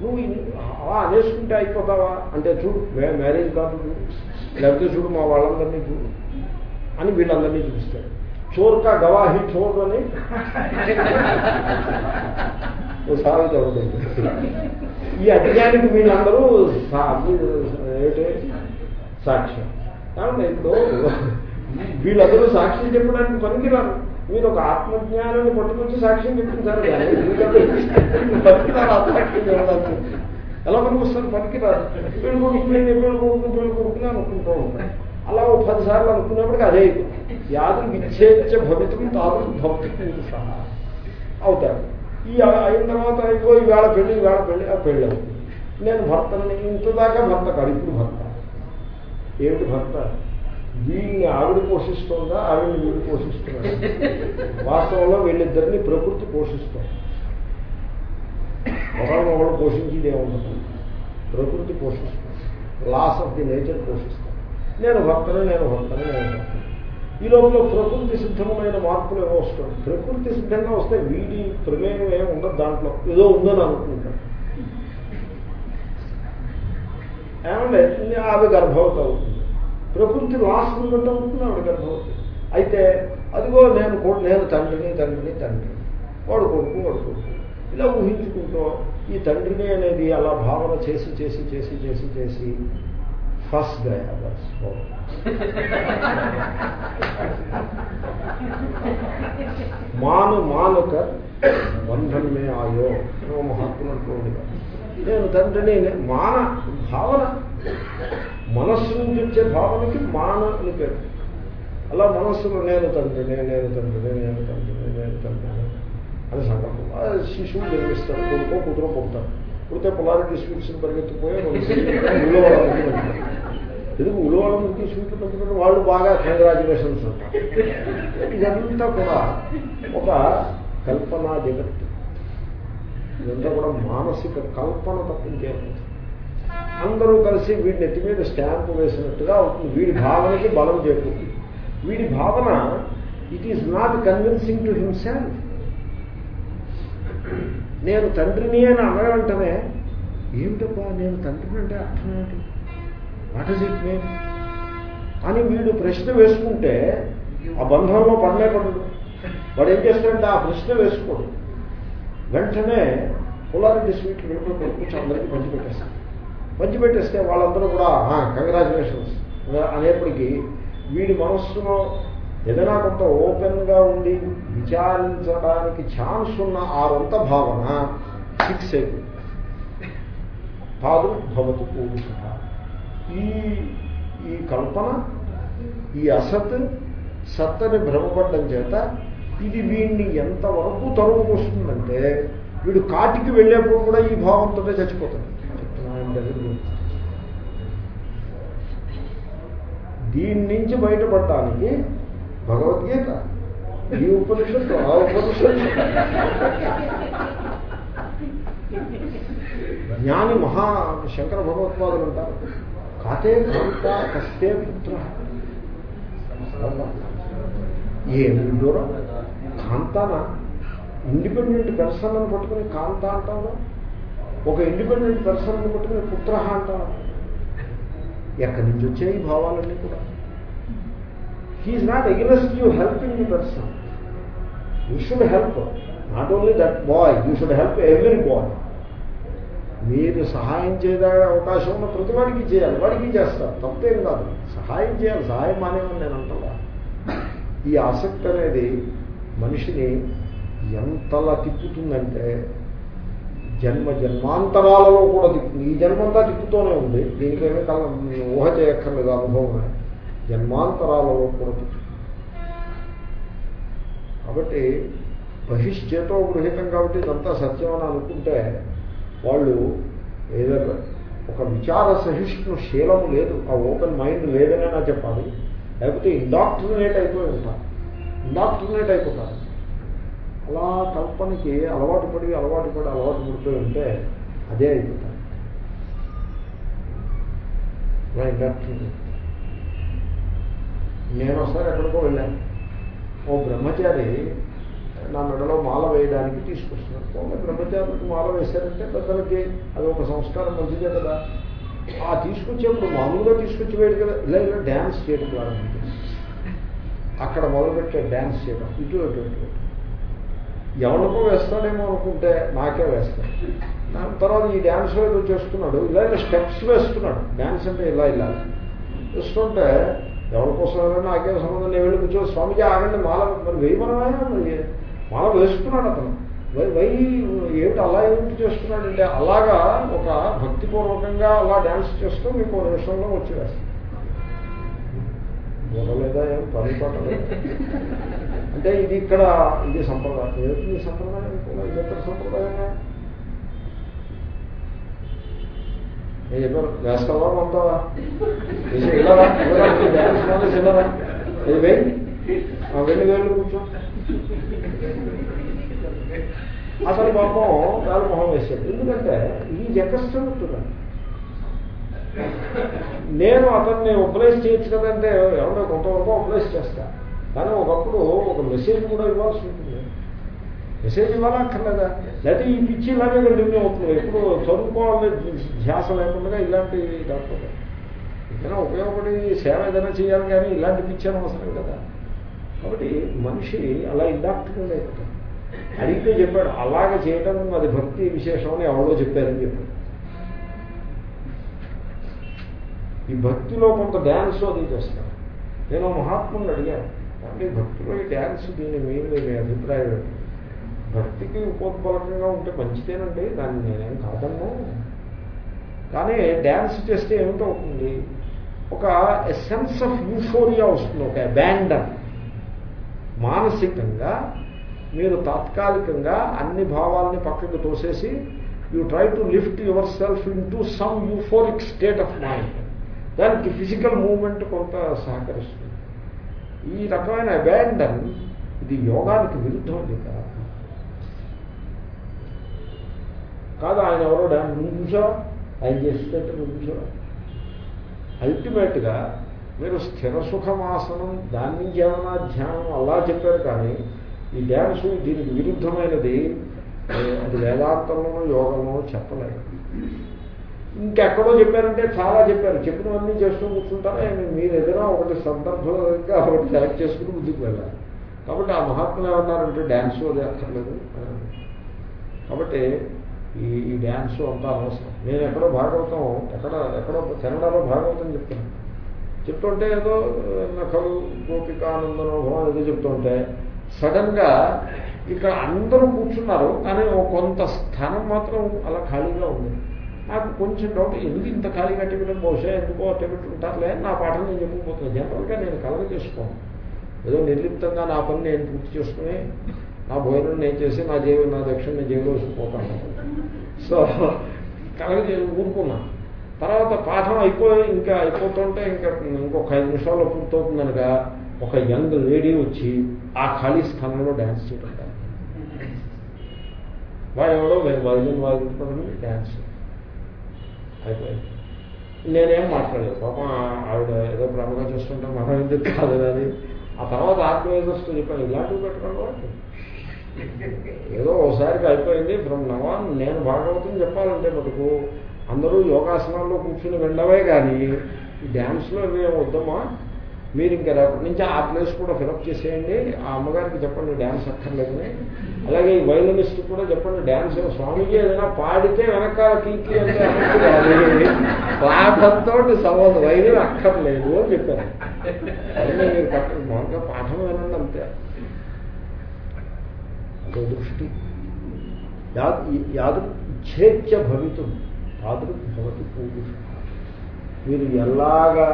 నువ్వు అలా అనేసుకుంటే అయిపోతావా అంటే చూడు మ్యారేజ్ కాదు చూడు లేకపోతే చూడు మా వాళ్ళందరినీ చూడు అని వీళ్ళందరినీ చూపిస్తాడు. చోర్కా గవాహి చోర్ అని. ఓ సామెత ఈ అజ్ఞానికి వీళ్ళందరూ ఏమిటి? సాక్ష్యం. కాబట్టి ఇప్పుడు వీళ్ళందరూ సాక్ష్యం చెప్పడానికి పనికిరారు. మీరు ఒక ఆత్మజ్ఞానాన్ని పట్టుకొచ్చి సాక్ష్యం చెప్పించారు కానీ పనికిరారు ఆత్మసాక్ష్యం చెప్పడానికి ఎలా పనికొస్తారు పనికిరారు వీళ్ళు కొడుకుని వీళ్ళు కొడుకుని వీళ్ళు కొడుకుని అనుకుంటూ ఉంటారు. అలా ఒక పదిసార్లు అనుకున్నప్పటికీ అదే యాదు విచ్ఛేచ్చ భవితం తాదు భక్తి సహా. అవుతారు. ఈ అయిన తర్వాత అయిపోయి ఈవేళ పెళ్ళి ఈవేళ పెళ్ళి ఆ పెళ్ళి. అవుతుంది నేను భర్తని ఇంత దాకా భర్త కాదు ఇప్పుడు భర్త. ఏమిటి భర్త? వీడిని ఆవిడ పోషిస్తోందా ఆవిడని వీళ్ళు పోషిస్తున్నాడు? వాస్తవంలో వీళ్ళిద్దరిని ప్రకృతి పోషిస్తుంది. ఒకరిని ఒకరు పోషించేది ఏముండదు. ప్రకృతి పోషిస్తుంది. లాస్ ఆఫ్ ది నేచర్ పోషిస్తాను నేను భక్తని నేను భక్తని నేను ఈ లోపల ప్రకృతి సిద్ధమైన మార్పులు ఏమో వస్తాయి. ప్రకృతి సిద్ధంగా వస్తే వీడి ప్రమేయం ఏమి ఉండదు దాంట్లో. ఏదో ఉందని అనుకుంటాను ఏమంటే ఆమె గర్భవతి అవుతుంది. ప్రకృతి లాస్ని బట్టి అవుతుంది గర్భవతి అయితే అదిగో నేను నేను తండ్రిని తండ్రిని తండ్రిని. వాడు కొడుకు వాడు కొడుకు. ఇలా ఊహించుకుంటూ ఈ తండ్రిని అనేది అలా భావన చేసి చేసి చేసి చేసి చేసి ఫస్ట్ గయా బస్ మాను మానుక బంధనమే ఆయో. మహాత్ములు అంటుంది నేను తండ్రిని మాన భావన. మనస్సు నుంచి వచ్చే భావనకి మాన అని పేరు. అలా మనస్సులో నేను తండ్రినే నేను తండ్రినే నేను తండ్రినే నేను తండ్రిని అని సంకల్పం. శిశువు జన్మిస్తాడు కొడుకో కూతురో పుడతాడు పుడితే పొలారిటీ స్వీట్స్ని పరిగెత్తిపోయి ఉలవడానికి ఎందుకు ఉలవడానికి స్వీట్లు పెట్టుకుంటే వాళ్ళు బాగా కంగ్రాచులేషన్స్ అంటారు ఇదంతా కూడా ఒక కల్పనా జగత్తు. ఇదంతా కూడా మానసిక కల్పన తప్పించేది అందరూ కలిసి వీడి నెత్తి మీద స్టాంపు వేసినట్టుగా అవుతుంది. వీడి భావనకి బలం చేకూరుతుంది. వీడి భావన it is not convincing to himself నేను తండ్రిని అని అనగంటనే ఏమిటబ్బా నేను తండ్రిని అంటే అర్థం ఏంటి? వాట్ ఇస్ ఇట్ మీన్ అని వీడు ప్రశ్న వేసుకుంటే ఆ బంధంలో పడలే పడదు వాడు ఏం చేస్తాడంటే ఆ ప్రశ్న వేసుకోడు. వెంటనే పొలారిటీ స్వీట్లు వెళ్ళిపోయి కొనుక్కొచ్చి అందరికీ పంచిపెట్టేస్తాను. పంచిపెట్టేస్తే వాళ్ళందరూ కూడా కంగ్రాచులేషన్స్ అనేప్పటికీ వీడి మనస్సులో ఏదైనా కొంత ఓపెన్గా ఉండి విచారించడానికి ఛాన్స్ ఉన్న ఆ రొంత భావన ఫిక్స్ అయిపోయింది. తాదు భవతు పూరుష ఈ ఈ కల్పన ఈ అసత్ సత్తని భ్రమపడడం చేత ఇది వీడిని ఎంతవరకు తరువుకొస్తుందంటే వీడు కాటికి వెళ్ళేప్పుడు కూడా ఈ భావంతోనే చచ్చిపోతుంది జరిగింది దీని నుంచి బయటపడటానికి భగవద్గీత. ఈ ఉపనిషత్తు ఆ ఉపనిషత్తు. జ్ఞాని మహా శంకర భగవత్వాదులు అంటారు. కాతే కాంత కస్తే పుత్ర. ఏమి దూరం? కాంతాన? ఇండిపెండెంట్ పెర్సన్ అని పట్టుకుని కాంత అంటాను ఒక ఇండిపెండెంట్ పర్సన్ అని పట్టుకుని పుత్ర అంటావా ఎక్కడి నుంచి వచ్చాయి భావాలన్నీ కూడా? He is not against you helping the person you should help not only that boy you should help every boy మీరు సహాయం చేయడానికి అవకాశం ఉన్న ప్రతి వాడికి చేయాలి. వాడికి చేస్తారు. తప్పేం కాదు. సహాయం చేయాలి. సహాయం మానేమని నేను అంటున్నా ఈ ఆసక్తి అనేది మనిషిని ఎంతలా తిప్పుతుందంటే జన్మ జన్మాంతరాలలో కూడా దిక్కు ఈ జన్మంతా దిక్కుతోనే ఉంది. దీనికేమీ కల ఊహ చేయక్కర్లేదు అనుభవమే. జన్మాంతరాలలో కూడా దిక్కు కాబట్టి బహిష్చేతో గృహితం కాబట్టి ఇదంతా సత్యం అని అనుకుంటే వాళ్ళు ఏదైనా ఒక విచార సహిష్ణు శీలం లేదు. ఆ ఓపెన్ మైండ్ లేదనే నా చెప్పాలి. లేకపోతే ఇండాక్ట్రినేట్ అయిపోయి ఉంటారు. ఇండాక్ట్రినేట్ అయిపోతారు. అలా కల్పనకి అలవాటు పడి అలవాటు పడి అలవాటు పడిపోయి ఉంటే అదే అయిపోతారు నేను ఒకసారి ఎక్కడికో వెళ్ళాను. ఓ బ్రహ్మచారి నా మెడలో మాల వేయడానికి తీసుకొస్తున్నాను పోనీ బ్రహ్మచారులకు మాల వేశారంటే పెద్దలకి అది ఒక సంస్కారం మంచిదే కదా. ఆ తీసుకొచ్చేప్పుడు మామూలుగా తీసుకొచ్చి వేయడు కదా. ఇలా ఇలా డ్యాన్స్ చేయడం ప్రారంభించారు అక్కడ మొదలుపెట్టే డ్యాన్స్ చేయడం ఇటు అటు. ఎవరికో వేస్తాడేమో అనుకుంటే నాకే వేస్తాడు. దాని తర్వాత ఈ డ్యాన్స్ ఏదో చేస్తున్నాడు ఇలాంటి స్టెప్స్ వేస్తున్నాడు. డ్యాన్స్ అంటే ఇలా ఇలా. వేస్తుంటే ఎవరి కోసం నాకే సంబంధం నేను వెళ్ళి కూర్చో స్వామిజీ ఆగండి మాల మరి వేయమనమైనా మరి. మాల వేస్తున్నాడు అతను. వై వై ఏమిటి అలా ఏమిటి చేస్తున్నాడంటే అలాగా ఒక భక్తిపూర్వకంగా అలా డ్యాన్స్ చేస్తూ మీకు నిమిషంలో వచ్చి వేస్తాను లేదా ఏం పని పట్టలేదు అంటే ఇది ఇక్కడ ఇది సంప్రదాయం. ఏమిటి ఈ సంప్రదాయం కూడా ఇది ఎక్కడ సంప్రదాయమే. నేను చెప్పాను వేస్తావా పంతావా వేసి వెళ్ళరా ఇది వెయ్యి వెళ్ళి వెళ్ళి కూర్చో. అతని పాపం వేల మొహం వేశాడు. ఎందుకంటే ఈ జగస్తున్నా నేను అతన్ని ఉపలేస్ చేయొచ్చు కదంటే ఎవరో కొంతవరకు ఉపలేస్ చేస్తాను కానీ ఒకప్పుడు ఒక మెసేజ్ కూడా ఇవ్వాల్సి ఉంటుంది. మెసేజ్ ఇవ్వాలక్కర్లేదా? లేకపోతే ఈ పిచ్చి ఇలాగే కంటిన్యూ అవుతుంది. ఎప్పుడు చదువుకోవాలని ధ్యాస లేకుండా ఇలాంటి డాక్టర్. ఏదైనా ఉపయోగపడి సేవ ఏదైనా చేయాలి కానీ ఇలాంటి పిచ్చి అవసరం కదా. కాబట్టి మనిషి అలా ఇండాక్టర్ అయిపోతాడు అడిగితే చెప్పాడు అలాగ చేయడం అది భక్తి విశేషం అని ఎవరో చెప్పారని చెప్పాడు. ఈ భక్తిలో కొంత డ్యాన్స్ అది చేస్తాను నేను మహాత్ముని అడిగాను అంటే భక్తిలో ఈ డ్యాన్స్ దీని మీద మీ అభిప్రాయం ఏంటి భక్తికి ఉపోద్బలకంగా ఉంటే మంచిదేనండి దాన్ని నేనేం కాదన్ను. కానీ డ్యాన్స్ చేస్తే ఏమిటవుతుంది? ఒక సెన్స్ ఆఫ్ యూఫోరియా వస్తుంది ఒక అబ్యాండన్ మానసికంగా మీరు తాత్కాలికంగా అన్ని భావాల్ని పక్కకు తోసేసి you try to lift yourself into some euphoric state of mind దానికి ఫిజికల్ మూవ్మెంట్ కొంత సహకరిస్తుంది. ఈ రకమైన అబాండన్ ఇది యోగానికి విరుద్ధం కదా కాదు ఆయన ఎవరో డ్యాన్ నువ్వు చూసావా ఆయన చేసేటట్టు నువ్వు చూసావా అల్టిమేట్గా మీరు స్థిర సుఖమాసనం దాని నుంచి ఏమైనా ధ్యానం అలా చెప్పారు కానీ ఈ డ్యాన్స్ దీనికి విరుద్ధమైనది అది వేదాంతంలోనూ యోగంలోనూ చెప్పలేదు. ఇంకెక్కడో చెప్పారంటే చాలా చెప్పారు. చెప్పినవన్నీ చేస్తూ కూర్చుంటారా మీరు ఏదైనా ఒకటి సందర్భంగా ఒకటి సెలెక్ట్ చేసుకుని ముందుకు వెళ్ళాలి. కాబట్టి ఆ మహాత్ములు ఏమన్నారంటే డ్యాన్స్ అది అక్కర్లేదు. కాబట్టి ఈ ఈ డ్యాన్స్ అంతా అనవసరం నేను ఎక్కడో భాగవతం ఎక్కడ ఎక్కడో కెనడాలో భాగవతం చెప్తాను చెప్తుంటే ఏదో నకలు గోపికానందనోభవం ఏదో చెప్తుంటే సడన్గా ఇక్కడ అందరూ కూర్చున్నారు కానీ కొంత స్థానం మాత్రం అలా ఖాళీగా ఉంది. నాకు కొంచెం డౌట్ ఎందుకు ఇంత ఖాళీగా టికెట్ బహుశా ఎందుకో టికెట్ నా పాటలు నేను చెప్పుకుపోతున్నాను జనరల్గా నేను కలగ చేసుకోను ఏదో నిర్లిప్తంగా నా పని నేను పూర్తి చేసుకుని నా భోజనం నేను చేసి నా జీవి నా దక్షిణ నేను పోతాను సో కలగ ఊరుకున్నా తర్వాత పాఠం అయిపోయి ఇంకా అయిపోతుంటే ఇంకా ఇంకొక ఐదు నిమిషాల్లో పూర్తవుతుందనగా ఒక యంగ్ లేడీ వచ్చి ఆ ఖాళీ స్థానంలో డ్యాన్స్ చేయడం వాడు ఎవడో వైద్యం వాళ్ళు డ్యాన్స్ అయిపోయింది. నేనేం మాట్లాడలేదు. పాపం ఆవిడ ఏదో ప్రేమగా చూస్తుంటే మనం ఎందుకు కాదు అది. ఆ తర్వాత ఆర్గనైజర్స్తో చెప్పాను ఇలాంటివి పెట్టుకోండి ఏదో ఒకసారికి అయిపోయింది. ఫ్రమ్ నవాన్ నేను భాగవతం చెప్పాలంటే మటుకు అందరూ యోగాసనాల్లో కూర్చుని వెళ్ళవే కానీ డ్యాన్స్లో మేము వద్దామా మీరు ఇంకా రేపటి నుంచి ఆ ప్లేస్ కూడా ఫిలప్ చేసేయండి. ఆ అమ్మగారికి చెప్పండి డ్యాన్స్ అక్కర్లేదని అలాగే ఈ వైలనిస్ట్ కూడా చెప్పండి డ్యాన్స్ స్వామిజీ ఏదైనా పాడితే వెనకాల కీకి అంటే పాఠంతో సవాలు వైద్యం అక్కర్లేదు అని చెప్పారు. అయినా మీరు కట్ట మామూలుగా పాఠం వినండి అంతే. అదో దృష్టి. యాదృ ఇచ్ఛేచ్ఛ భవితం. యాదృక్ భవతి పూజ మీరు ఎలాగా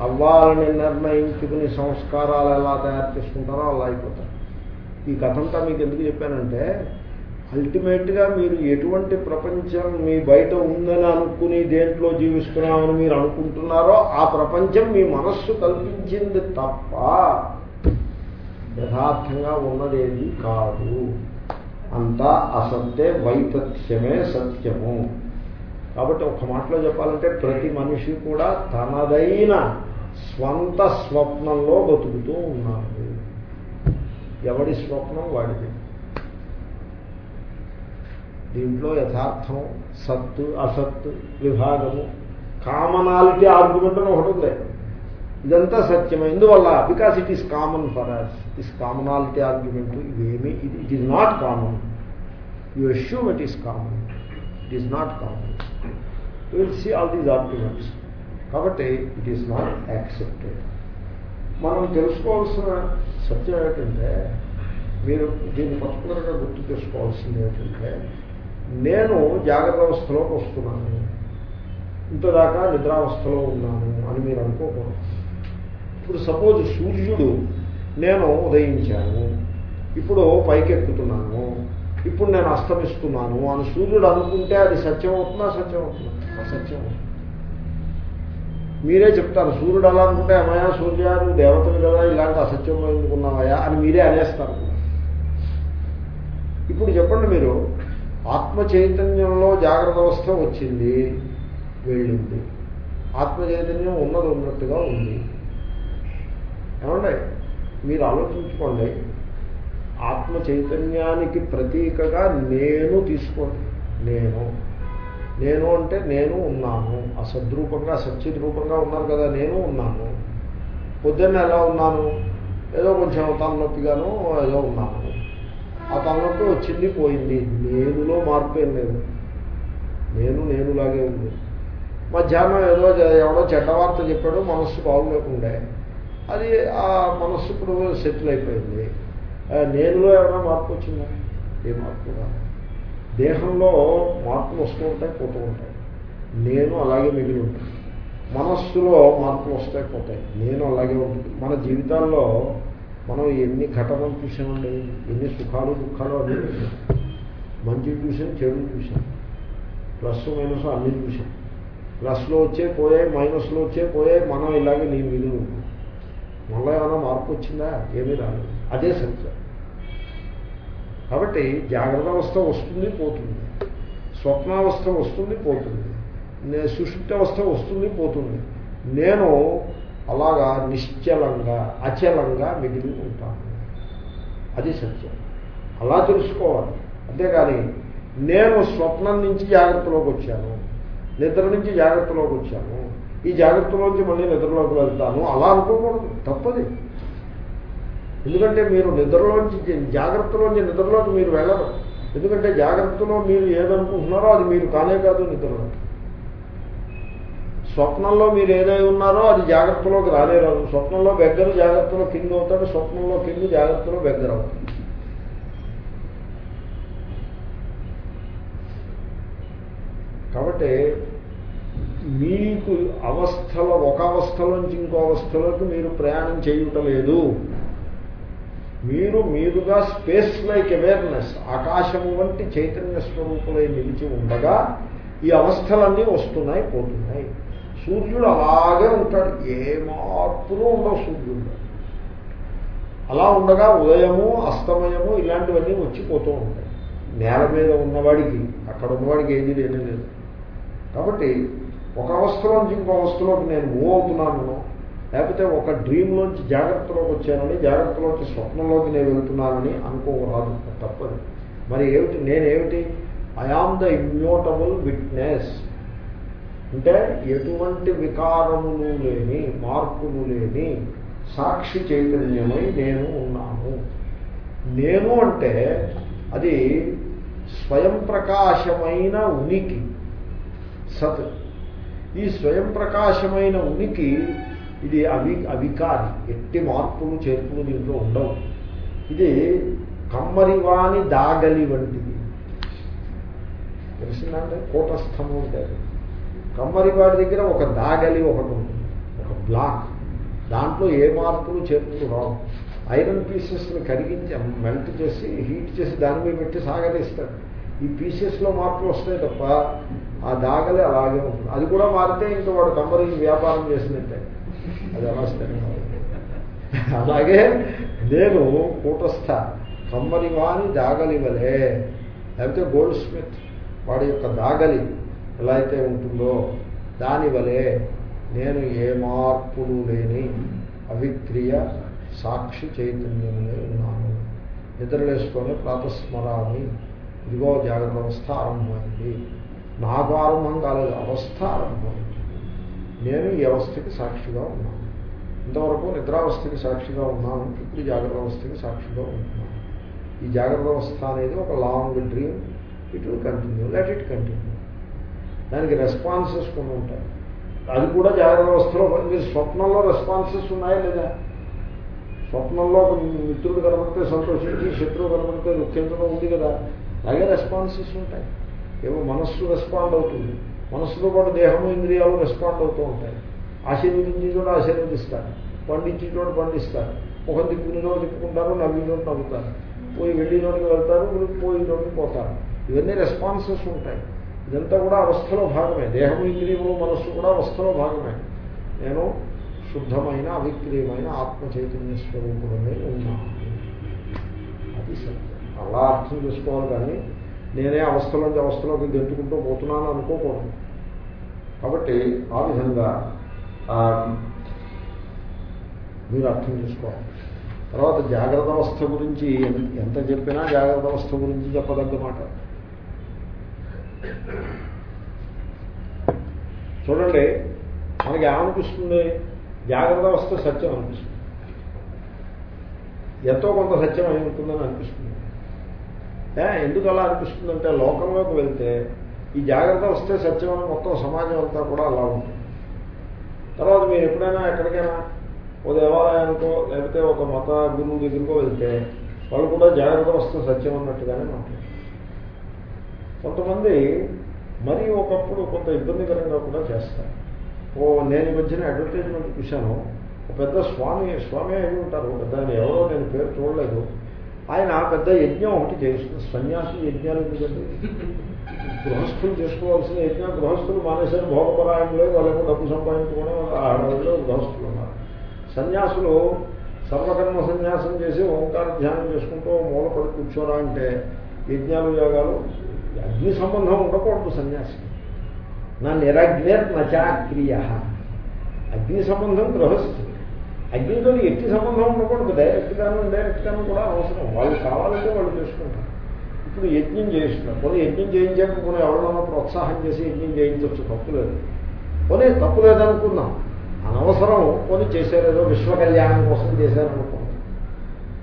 అవ్వాలని నిర్ణయించుకుని సంస్కారాలు ఎలా తయారు చేసుకుంటారో అలా అయిపోతారు. ఈ కథంతా మీకు ఎందుకు చెప్పానంటే అల్టిమేట్గా మీరు ఎటువంటి ప్రపంచం మీ బయట ఉందని అనుకుని దేంట్లో జీవిస్తున్నామని మీరు అనుకుంటున్నారో ఆ ప్రపంచం మీ మనస్సు కల్పించింది తప్ప యథార్థంగా ఉన్నదేది కాదు. అంతా అసత్తే వైతథ్యమే సత్యము. కాబట్టి ఒక మాటలో చెప్పాలంటే ప్రతి మనిషి కూడా తనదైన స్వంత స్వప్నంలో బతుకుతూ ఉన్నారు. ఎవడి స్వప్నం వాడిది? దీంట్లో యథార్థం సత్తు అసత్తు విభాగము కామనాలిటీ ఆర్గ్యుమెంట్ అని ఒకటి ఉంది. ఇదంతా సత్యమే. ఎందువల్ల because it is common for us this commonality argument ఇవేమి ఇది it is not common you assume it is common it is not common you will see all these arguments కాబట్టి ఇట్ ఈస్ నాట్ యాక్సెప్టెడ్ మనం తెలుసుకోవాల్సిన సత్యం ఏంటంటే మీరు దీన్ని పర్టికులర్గా గుర్తు చేసుకోవాల్సింది ఏంటంటే నేను జాగ్రత్త అవస్థలోకి వస్తున్నాను. ఇంతదాకా నిద్రావస్థలో ఉన్నాను అని మీరు అనుకోకూడదు. ఇప్పుడు సపోజ్ సూర్యుడు నేను ఉదయించాను. ఇప్పుడు పైకెక్కుతున్నాను. ఇప్పుడు నేను అస్తమిస్తున్నాను అని సూర్యుడు అనుకుంటే అది సత్యం అవుతుందా సత్యం అవుతుందా? అసత్యం మీరే చెప్తారు సూర్యుడు అలా అనుకుంటే అమ్మయా సూర్య నువ్వు దేవతలు కదా ఇలాంటి అసత్యం ఎందుకున్నావయా అని మీరే అనేస్తారు. ఇప్పుడు చెప్పండి మీరు ఆత్మ చైతన్యంలో జాగ్రత్త అవస్థ వచ్చింది వెళ్ళింది. ఆత్మ చైతన్యం ఉన్నది ఉన్నట్టుగా ఉంది. ఏమండి? మీరు ఆలోచించుకోండి. ఆత్మ చైతన్యానికి ప్రతీకగా నేను తీసుకోండి. నేను. నేను అంటే నేను ఉన్నాను. అసద్రూపంగా సచ్చిత్ రూపంగా ఉన్నారు కదా నేను ఉన్నాను. పొద్దున్న ఎలా ఉన్నాను? ఏదో కొంచెం తలనొప్పిగాను ఏదో ఉన్నాను. ఆ తలనొప్పి వచ్చింది పోయింది. నేనులో మార్పు ఏం లేదు. నేను నేనులాగే ఉంది. మధ్యాహ్నం ఏదో ఎవడో చెడ్డవార్త చెప్పాడు మనస్సు బాగులేకుండే అది ఆ మనస్సు ఇప్పుడు సెటిల్ అయిపోయింది. నేనులో ఏమైనా మార్పు వచ్చిందా? ఏ మార్పు కాదు. దేహంలో మార్పులు వస్తూ ఉంటాయి పోతూ ఉంటాయి. నేను అలాగే మిగిలి ఉంటాను. మనస్సులో మార్పులు వస్తాయి పోతాయి. నేను అలాగే ఉంటుంది. మన జీవితాల్లో మనం ఎన్ని ఘటనలు చూసామండి ఎన్ని సుఖాలు దుఃఖాలు అన్నీ చూసాం. మంచి చూసాం చెడు చూసాం. ప్లస్ మైనస్ అన్నీ చూసాం. ప్లస్లో వచ్చే పోయాయి మైనస్లో వచ్చే పోయాయి మనం ఇలాగే నేను మిగిలి ఉంటాం మళ్ళీ ఏమైనా మార్పు వచ్చిందా? ఏమీ రాలేదు. అదే సత్యం. కాబట్టి జాగ్రత్త అవస్థ వస్తుంది పోతుంది. స్వప్నావస్థ వస్తుంది పోతుంది. సుషుప్త అవస్థ వస్తుంది పోతుంది. నేను అలాగా నిశ్చలంగా అచలంగా మిగిలి ఉంటాను. అది సత్యం. అలా తెలుసుకోవాలి. అంతేగాని నేను స్వప్నం నుంచి జాగ్రత్తలోకి వచ్చాను నిద్ర నుంచి జాగ్రత్తలోకి వచ్చాను ఈ జాగ్రత్తలోంచి మళ్ళీ నిద్రలోకి వెళ్తాను అలా అనుకోకూడదు. తప్పది. ఎందుకంటే మీరు నిద్రలోంచి జాగ్రత్తలోంచి నిద్రలోకి మీరు వెళ్ళరు. ఎందుకంటే జాగ్రత్తలో మీరు ఏదనుకుంటున్నారో అది మీరు కానే కాదు నిద్రలో స్వప్నంలో మీరు ఏదై ఉన్నారో అది జాగ్రత్తలోకి రాలేరాదు స్వప్నంలో బెగ్గర జాగ్రత్తలో కింద అవుతాడు స్వప్నంలో కింద జాగ్రత్తలో బెగ్గర అవుతాడు. కాబట్టి మీకు అవస్థలో ఒక అవస్థలోంచి ఇంకో అవస్థలోకి మీరు ప్రయాణం చేయుటలేదు మీరు మీరుగా స్పేస్ లైక్ అవేర్నెస్ ఆకాశము వంటి చైతన్య స్వరూపులై నిలిచి ఉండగా ఈ అవస్థలన్నీ వస్తున్నాయి పోతున్నాయి. సూర్యుడు అలాగే ఉంటాడు. ఏ మార్పులు ఉండవు సూర్యుడు. అలా ఉండగా ఉదయము అస్తమయము ఇలాంటివన్నీ వచ్చిపోతూ ఉంటాయి. నేల మీద ఉన్నవాడికి అక్కడ ఉన్నవాడికి ఏది లేనే లేదు. కాబట్టి ఒక అవస్థలోంచి ఇంకో అవస్థలోకి నేను మూవ్ అవుతున్నాను. లేకపోతే ఒక డ్రీమ్లోంచి జాగ్రత్తలోకి వచ్చానని జాగ్రత్తలోంచి స్వప్నంలోకి నేను వెళ్తున్నానని అనుకోరాదు. తప్పదు. మరి ఏమిటి నేనేమిటి? I am the immutable witness అంటే ఎటువంటి వికారములు లేని మార్పులు లేని సాక్షి చైతన్యమై నేను ఉన్నాను. నేను అంటే అది స్వయం ప్రకాశమైన ఉనికి. సత్. ఈ స్వయం ప్రకాశమైన ఉనికి ఇది అవి అవికారి ఎట్టి మార్పులు చేర్పులు దీంట్లో ఉండవు. ఇది కమ్మరివాణి దాగలి వంటిది. తెలిసిందంటే కూటస్థము ఉంటారు కమ్మరివాడి దగ్గర ఒక దాగలి ఒకటి ఉంటుంది. ఒక బ్లాక్. దాంట్లో ఏ మార్పులు చేర్పులు రావు. ఐరన్ పీసెస్ని కరిగించి మెల్ట్ చేసి హీట్ చేసి దాని మీద పెట్టి సాగరిస్తాడు ఈ పీసెస్లో మార్పులు వస్తాయి తప్ప ఆ దాగలి అలాగే ఉంటుంది. అది కూడా మారితే ఇంకా వాడు కమ్మరి వ్యాపారం చేసినట్టే. అది అలా స్థిరంగా అలాగే నేను కూటస్థ కమ్మరి వాని దాగలి వలే లేకపోతే గోల్డ్ స్మిత్ వాడి యొక్క దాగలి ఎలా అయితే ఉంటుందో దానివలే నేను ఏ మార్పులు లేని అవిక్రియ సాక్షి చైతన్యమే ఉన్నాను. నిద్రలేసుకొని ప్రాతస్మరాన్ని ఇదిగో జాగ్రత్త అవస్థ ఆరంభమైంది. నాకు ఆరంభం కాలేదు అవస్థ ఆరంభమైంది. నేను ఈ అవస్థకి సాక్షిగా ఉన్నాను. ఇంతవరకు నిద్రావస్థకి సాక్షిగా ఉన్నాను ఇప్పుడు జాగ్రత్త అవస్థకి సాక్షిగా ఉంటున్నాను. ఈ జాగ్రత్త అవస్థ అనేది ఒక long dream. It will continue. Let it continue. దానికి రెస్పాన్సెస్ కొన్ని ఉంటాయి. అది కూడా జాగ్రత్త అవస్థలో మీరు స్వప్నంలో రెస్పాన్సెస్ ఉన్నాయా లేదా? స్వప్నంలో మిత్రుడు కనబడితే సంతోషించి శత్రువు కనబడితే దుఃఖించడం ఉంది కదా? అలాగే రెస్పాన్సెస్ ఉంటాయి. ఏమో మనస్సు రెస్పాండ్ అవుతుంది. మనస్సుతో పాటు దేహము ఇంద్రియాలు రెస్పాండ్ అవుతూ ఉంటాయి. ఆశీర్వదించి చోట ఆశీర్వదిస్తారు పండించి చోట పండిస్తారు ఒక దిక్కుని చోట తిప్పుకుంటారు నవ్వి నవ్వుతారు. పోయి వెళ్ళి వెళ్తారు పోయి పోతారు. ఇవన్నీ రెస్పాన్సెస్ ఉంటాయి. ఇదంతా కూడా అవస్థలో భాగమే. దేహము ఇంద్రియము మనస్సు కూడా అవస్థలో భాగమే. నేను శుద్ధమైన అవిక్రీయమైన ఆత్మ చైతన్య స్వరూపుడమే ఉన్నాను. అది సత్యం. అలా అర్థం చేసుకోవాలి కానీ నేనే అవస్థలోంచి అవస్థలోకి గెంటుకుంటూ పోతున్నాను అనుకోకూడదు. కాబట్టి ఆ విధంగా మీరు అర్థం చేసుకోవాలి. తర్వాత జాగ్రత్త అవస్థ గురించి ఎంత చెప్పినా జాగ్రత్త అవస్థ గురించి చెప్పదగ్గమాట చూడండి మనకి ఏమనిపిస్తుంది? జాగ్రత్త అవస్థ సత్యం అనిపిస్తుంది. ఎంతో కొంత సత్యం అయి ఉంటుందని అనిపిస్తుంది. ఎందుకు అలా అనిపిస్తుందంటే లోకంలోకి వెళ్తే ఈ జాగ్రత్త వస్తే సత్యం అని మొత్తం సమాజం అంతా కూడా అలా ఉంటుంది. తర్వాత మీరు ఎప్పుడైనా ఎక్కడికైనా ఓ దేవాలయానికో లేకపోతే ఒక మత గురువు దగ్గరికో వెళ్తే వాళ్ళు కూడా జాగ్రత్త వస్తుంది సత్యం అన్నట్టుగానే మాట్లాడతారు. కొంతమంది మరీ ఒకప్పుడు కొంత ఇబ్బందికరంగా కూడా చేస్తారు. ఓ నేను ఈ మధ్యన అడ్వర్టైజ్మెంట్ చూశాను. ఒక పెద్ద స్వామి స్వామి అయి ఉంటారు. పెద్ద ఎవరో నేను పేరు చూడలేదు. ఆయన పెద్ద యజ్ఞం ఒకటి చేస్తుంది సన్యాసి యజ్ఞాలు ఎందుకంటే గృహస్థులు చేసుకోవాల్సిన యజ్ఞం గృహస్థులు మానేశారు భోగపరాయణలో వాళ్ళకు డబ్బు సంపాదించుకోవడం ఆడవాళ్ళు గృహస్థులు ఉన్నారు సన్యాసులు సర్వకర్మ సన్యాసం చేసి ఓంకార ధ్యానం చేసుకుంటూ మూలపడి కూర్చోరా అంటే యజ్ఞాలు యోగాలు అగ్ని సంబంధం ఉండకూడదు సన్యాసి. నా నిరగ్నిర్ నచాక్రియ. అగ్ని సంబంధం గృహస్థులు అగ్నితో ఎట్టి సంబంధం ఉండకూడదు డైరెక్ట్గాను డైరెక్ట్గాను కూడా అవసరం వాళ్ళు కావాలంటే వాళ్ళు చేసుకుంటారు. ఇప్పుడు యజ్ఞం చేస్తున్నారు కొన్ని యజ్ఞం చేయించాక కొన్ని ఎవరినైనా ప్రోత్సాహం చేసి యజ్ఞం చేయించవచ్చు తప్పు లేదు. కొన్ని తప్పు లేదనుకున్నాం అనవసరం కొని చేశారేదో విశ్వ కళ్యాణం కోసం చేశారనుకున్నాం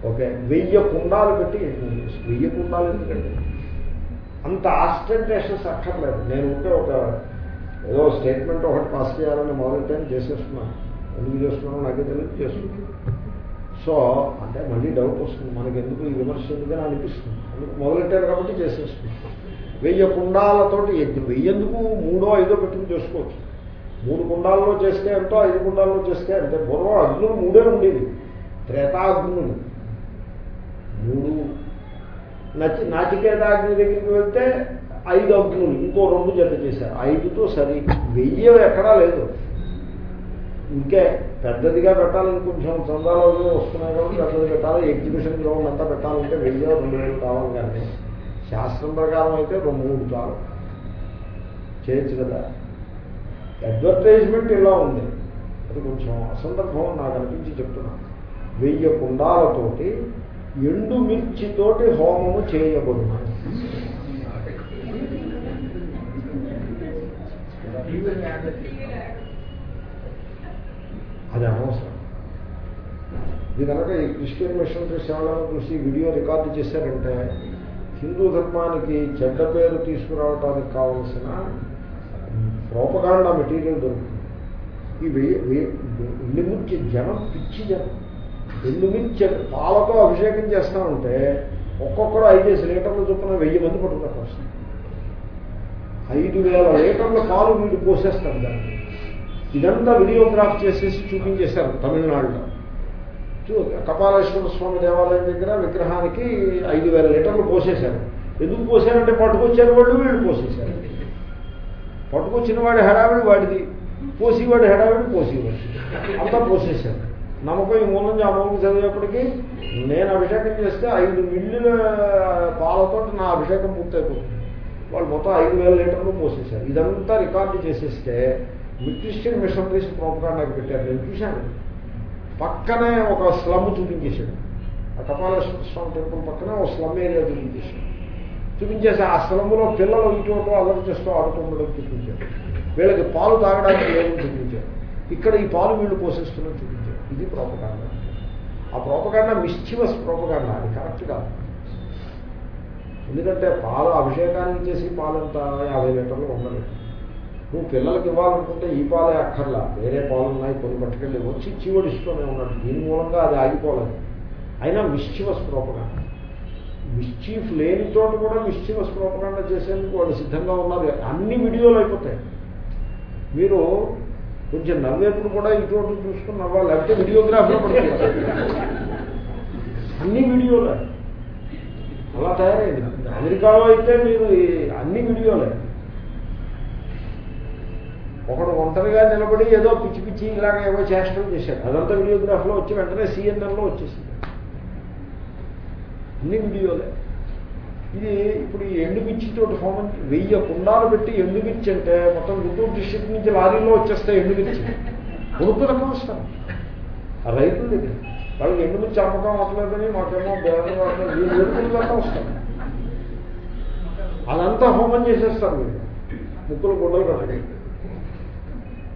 ఓకే వెయ్యి కుండాలు పెట్టి యజ్ఞం చేసి వెయ్యి కుండాలు ఎందుకండి? అంత ఆస్టెంటేషన్స్ అక్కర్లేదు నేను ఉంటే ఒక ఏదో స్టేట్మెంట్ ఒకటి పాస్ చేయాలని మొదలెట్టని చేసేస్తున్నాను. ఎందుకు చేస్తున్నాను నాకే తెలియదు చేస్తున్నాను. సో అంటే మళ్ళీ డౌట్ వస్తుంది. మనకి ఎందుకు ఈ విమర్శ? ఎందుకని అనిపిస్తుంది. మొదలెట్టారు కాబట్టి చేసేస్తున్నాను వెయ్యి కుండాలతోటి యజ్ఞం వెయ్యేందుకు మూడో ఐదో పెట్టుకుని చేసుకోవచ్చు? మూడు కుండాల్లో చేస్తే ఎంతో ఐదు కుండాల్లో చేస్తే అంటే పూర్వం అగ్నులు మూడే ఉండేవి. త్రేతాగ్నులు. మూడు నచి నాచికేతాగ్ని దగ్గరికి వెళ్తే ఐదు అగ్నులు ఇంకో రెండు జత చేశారు. ఐదుతో సరి. వెయ్యి ఎక్కడా లేదు. ఇంకే పెద్దదిగా పెట్టాలని కొంచెం చందాలు వస్తున్నాయి కాబట్టి పెద్దది పెట్టాలి. ఎగ్జిబిషన్ గ్రౌండ్ అంతా పెట్టాలంటే వెయ్యి రెండు వేలు కావాలి కానీ శాస్త్రం ప్రకారం అయితే రెండు మూడు చాలు. చేయొచ్చు కదా. అడ్వర్టైజ్మెంట్ ఇలా ఉంది. అది కొంచెం అసందర్భం నాకు అనిపించి చెప్తున్నాను వెయ్యి కుండాలతోటి ఎండు మిర్చితోటి హోమము చేయబడును అది అనవసరం. ఇది కనుక ఈ క్రిస్టియన్ మిషనరీ సేవలను చూసి వీడియో రికార్డు చేశారంటే హిందూ ధర్మానికి చెడ్డ పేరు తీసుకురావడానికి కావలసిన ప్రోపగాండా మెటీరియల్ దొరుకుతుంది. ఈ ఎండుమిర్చి జనం పిచ్చి జనం ఎండుమిర్చి పాలతో అభిషేకం చేస్తామంటే ఒక్కొక్కరు ఐదేసి లీటర్లు చొప్పున వెయ్యి మంది పట్టుకున్నట్టు వస్తుంది ఐదు వేల లీటర్ల పాలు వీళ్ళు పోసేస్తారు దాన్ని. ఇదంతా వీడియోగ్రాఫ్ చేసేసి చూపించేశారు తమిళనాడులో. కపాలేశ్వర స్వామి దేవాలయం దగ్గర విగ్రహానికి ఐదు వేల లీటర్లు పోసేశారు. ఎందుకు పోసారంటే పట్టుకొచ్చారు వాళ్ళు వీళ్ళు పోసేశారు. పట్టుకొచ్చిన వాడి హడావిడి వాడిది. పోసేవాడి హడావిడి పోసేవాడు అంతా పోసేశారు. నమ్మకం ఈ మూలం నుంచి ఆ చదివేప్పటికీ నేను అభిషేకం చేస్తే ఐదు మిల్లుల పాలతో నా అభిషేకం పూర్తయిపోతుంది. వాళ్ళు మొత్తం ఐదు వేల లీటర్లు పోసేశారు. ఇదంతా రికార్డు చేసేస్తే క్రిస్టియన్ మిషనరీస్ ప్రోపకాండాకి పెట్టారు. నేను చూశాను. పక్కనే ఒక స్లమ్ చూపించేశాడు. ఆ కపాలేశ్వర స్వామి టెంపుల్ పక్కనే ఒక స్లమ్ ఏరియా చూపించేశాడు. చూపించేసి ఆ స్లమ్లో పిల్లలు ఇటువంటి అల్లరి చేస్తూ ఆడుతుండడం చూపించారు వీళ్ళకి పాలు తాగడానికి లేదని చూపించారు ఇక్కడ ఈ పాలు వీళ్ళు పోషిస్తున్నది చూపించారు ఇది ప్రోపకాండ ఆ ప్రోపకాండ మిస్చివస్ ప్రోపకాండ అది కరెక్ట్ కాదు. ఎందుకంటే పాలు అభిషేకానికి చేసి పాలంతా యాభై లీటర్లు ఉండలేదు. నువ్వు పిల్లలకి ఇవ్వాలనుకుంటే ఈ పాలే అక్కర్లా. వేరే పాలు ఉన్నాయి కొన్ని పట్టుకెళ్ళి వచ్చి చీవడిస్తూనే ఉన్నాడు. దీని మూలంగా అది ఆగిపోలేదు. అయినా మిశ్చివస్ ప్రోపగాండ మిశ్చీఫ్ లేని చోట కూడా మిశ్చివస్ ప్రోపగాండ చేసేందుకు వాళ్ళు సిద్ధంగా ఉన్నారు. అన్ని వీడియోలు అయిపోతాయి. మీరు కొంచెం నవ్వేప్పుడు కూడా ఇటువంటి చూసుకుని నవ్వాలి. లేకపోతే వీడియోగ్రాఫ్లో పడుతుంది అన్ని వీడియోలే. అలా తయారైంది. అమెరికాలో అయితే మీరు అన్ని వీడియోలే. ఒకడు ఒంటరిగా నిలబడి ఏదో పిచ్చి పిచ్చి ఇలాగ ఏవో చేష్టలు చేశాడు. అదంతా వీడియోగ్రాఫ్లో వచ్చి వెంటనే సిఎన్ఎన్లో వచ్చేసింది. అన్ని వీడియోలే. ఇది ఇప్పుడు ఈ ఎండుమిర్చితో హోమం వెయ్యి కుండాలు పెట్టి ఎండుమిర్చి అంటే మొత్తం గుంటూరు డిస్ట్రిక్ట్ నుంచి లారీలో వచ్చేస్తాయి ఎండుమిర్చి ఉడుపు రకం వస్తారు ఆ రైతుల దగ్గర. వాళ్ళకి ఎండుమిర్చి అమ్మకం అవ్వట్లేదని మాకేమో బేదలు వీళ్ళు వస్తారు అదంతా హోమం చేసేస్తారు మీరు. ముక్కులు గుడ్డలు కట్టండి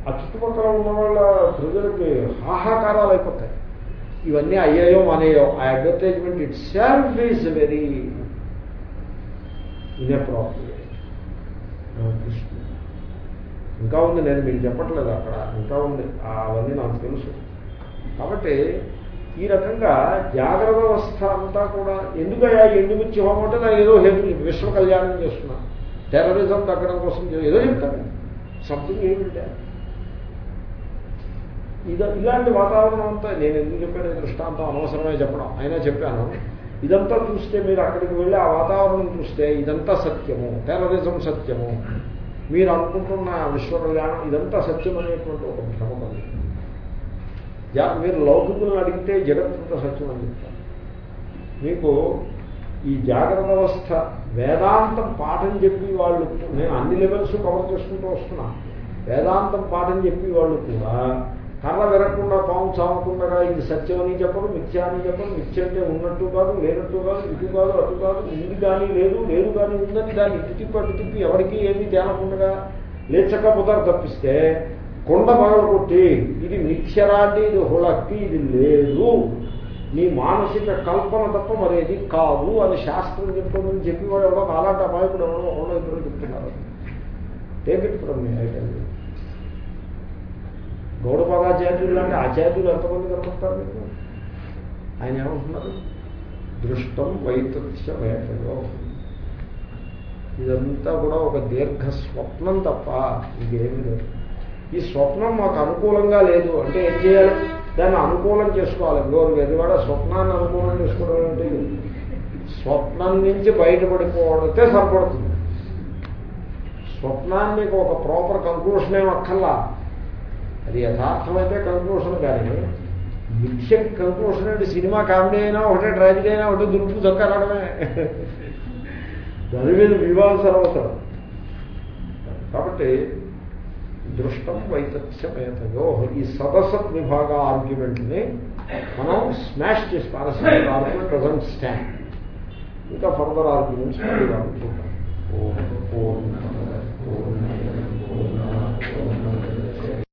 ఆ చుట్టుపక్కల ఉన్న వాళ్ళ ప్రజలకి హాహాకారాలు అయిపోతాయి ఇవన్నీ అయ్యాయో మానేయో ఆ advertisement itself is very inappropriate ఇంకా ఉంది నేను మీకు చెప్పట్లేదు అక్కడ. ఇంకా ఉంది. అవన్నీ నాకు తెలుసు. కాబట్టి ఈ రకంగా జాగ్రత్త వ్యవస్థ అంతా కూడా ఎందుకయ్యా ఎందుకు హోమం అంటే నాకు ఏదో హేతు విశ్వ కళ్యాణం చేస్తున్నా. టెర్రరిజం తగ్గడం కోసం ఏదో చెప్తాను. సంథింగ్ ఏమిటా ఇద ఇలాంటి వాతావరణం అంతా నేను ఎందుకు చెప్పాను? దృష్టాంతం అనవసరమే చెప్పడం. అయినా చెప్పాను. ఇదంతా చూస్తే మీరు అక్కడికి వెళ్ళి ఆ వాతావరణం చూస్తే ఇదంతా సత్యము. టెర్రరిజం సత్యము. మీరు అనుకుంటున్న విశ్వ కళ్యాణం ఇదంతా సత్యం అనేటువంటి ఒక భ్రమ మీరు లౌకికులను అడిగితే జగత్తంతా సత్యం అని చెప్తారు. మీకు ఈ జాగ్రత్త అవస్థ వేదాంతం పాఠం చెప్పి వాళ్ళు నేను అన్ని లెవెల్స్ కవర్ చేసుకుంటూ వస్తున్నా. వేదాంతం పాఠం చెప్పి వాళ్ళు కూడా కర్ర విరగకుండా పాము చావకుండా ఇది సత్యం అని చెప్పరు మిథ్య అని చెప్పడం మిథ్య అంటే ఉన్నట్టు కాదు లేనట్టు కాదు ఇటు కాదు అటు కాదు ఉంది కానీ లేదు లేదు కానీ ఉందని దాన్ని ఇటు తిప్పి అటు తిప్పి ఎవరికి ఏమీ తేలకుండా లేచకపోతారు తప్పిస్తే కొండ పగలు కొట్టి ఇది మిథ్యరాంటి ఇది హుళక్కి ఇది లేదు. నీ మానసిక కల్పన తప్ప మరేది కాదు అని శాస్త్రం చెప్తుందని చెప్పి వాడు ఎవరో అలాంటి అమాయకుడు ఎవరో ఎవరో ఇద్దరు చెప్తున్నారు. Take it from me I గౌడపాదాచార్యులు లాంటి ఆచార్యులు ఎంతమంది కనపడతారు మీకు? ఆయన ఏమంటున్నారు? దృష్టం వైతథ్యమేతయో ఇదంతా కూడా ఒక దీర్ఘ స్వప్నం తప్ప ఇదేమి లేదు. ఈ స్వప్నం మాకు అనుకూలంగా లేదు. అంటే ఏం చేయాలి? దాన్ని అనుకూలం చేసుకోవాలి. గోరు ఎదువాడ స్వప్నాన్ని అనుకూలం చేసుకోవడం అంటే స్వప్నం నుంచి బయటపడిపోవడితే సరిపడుతుంది. స్వప్నానికి ఒక ప్రాపర్ కంక్లూషన్ ఏమక్కర్లా అక్కర్లా అది యథార్థమైతే కంక్లూషన్ కానీ మిథ్య కంక్లూషన్ అంటే సినిమా కామెడీ అయినా ఒకటే ట్రాజడీ అయినా ఒకటే దురుపు చక్కడమే దాని మీద వివాహం అవసరం కాబట్టి దృష్టం వైతథ్యమేతయో ఈ సదసత్ విభాగ ఆర్గ్యుమెంట్ని మనం స్మాష్ చేసి పారస్పరిక ఆర్గ్యుమెంట్ ప్రజెంట్ స్టాండ్ ఇంకా ఫర్దర్ ఆర్గ్యుమెంట్స్ చూద్దాం ఓం పూర్ణ పూర్ణ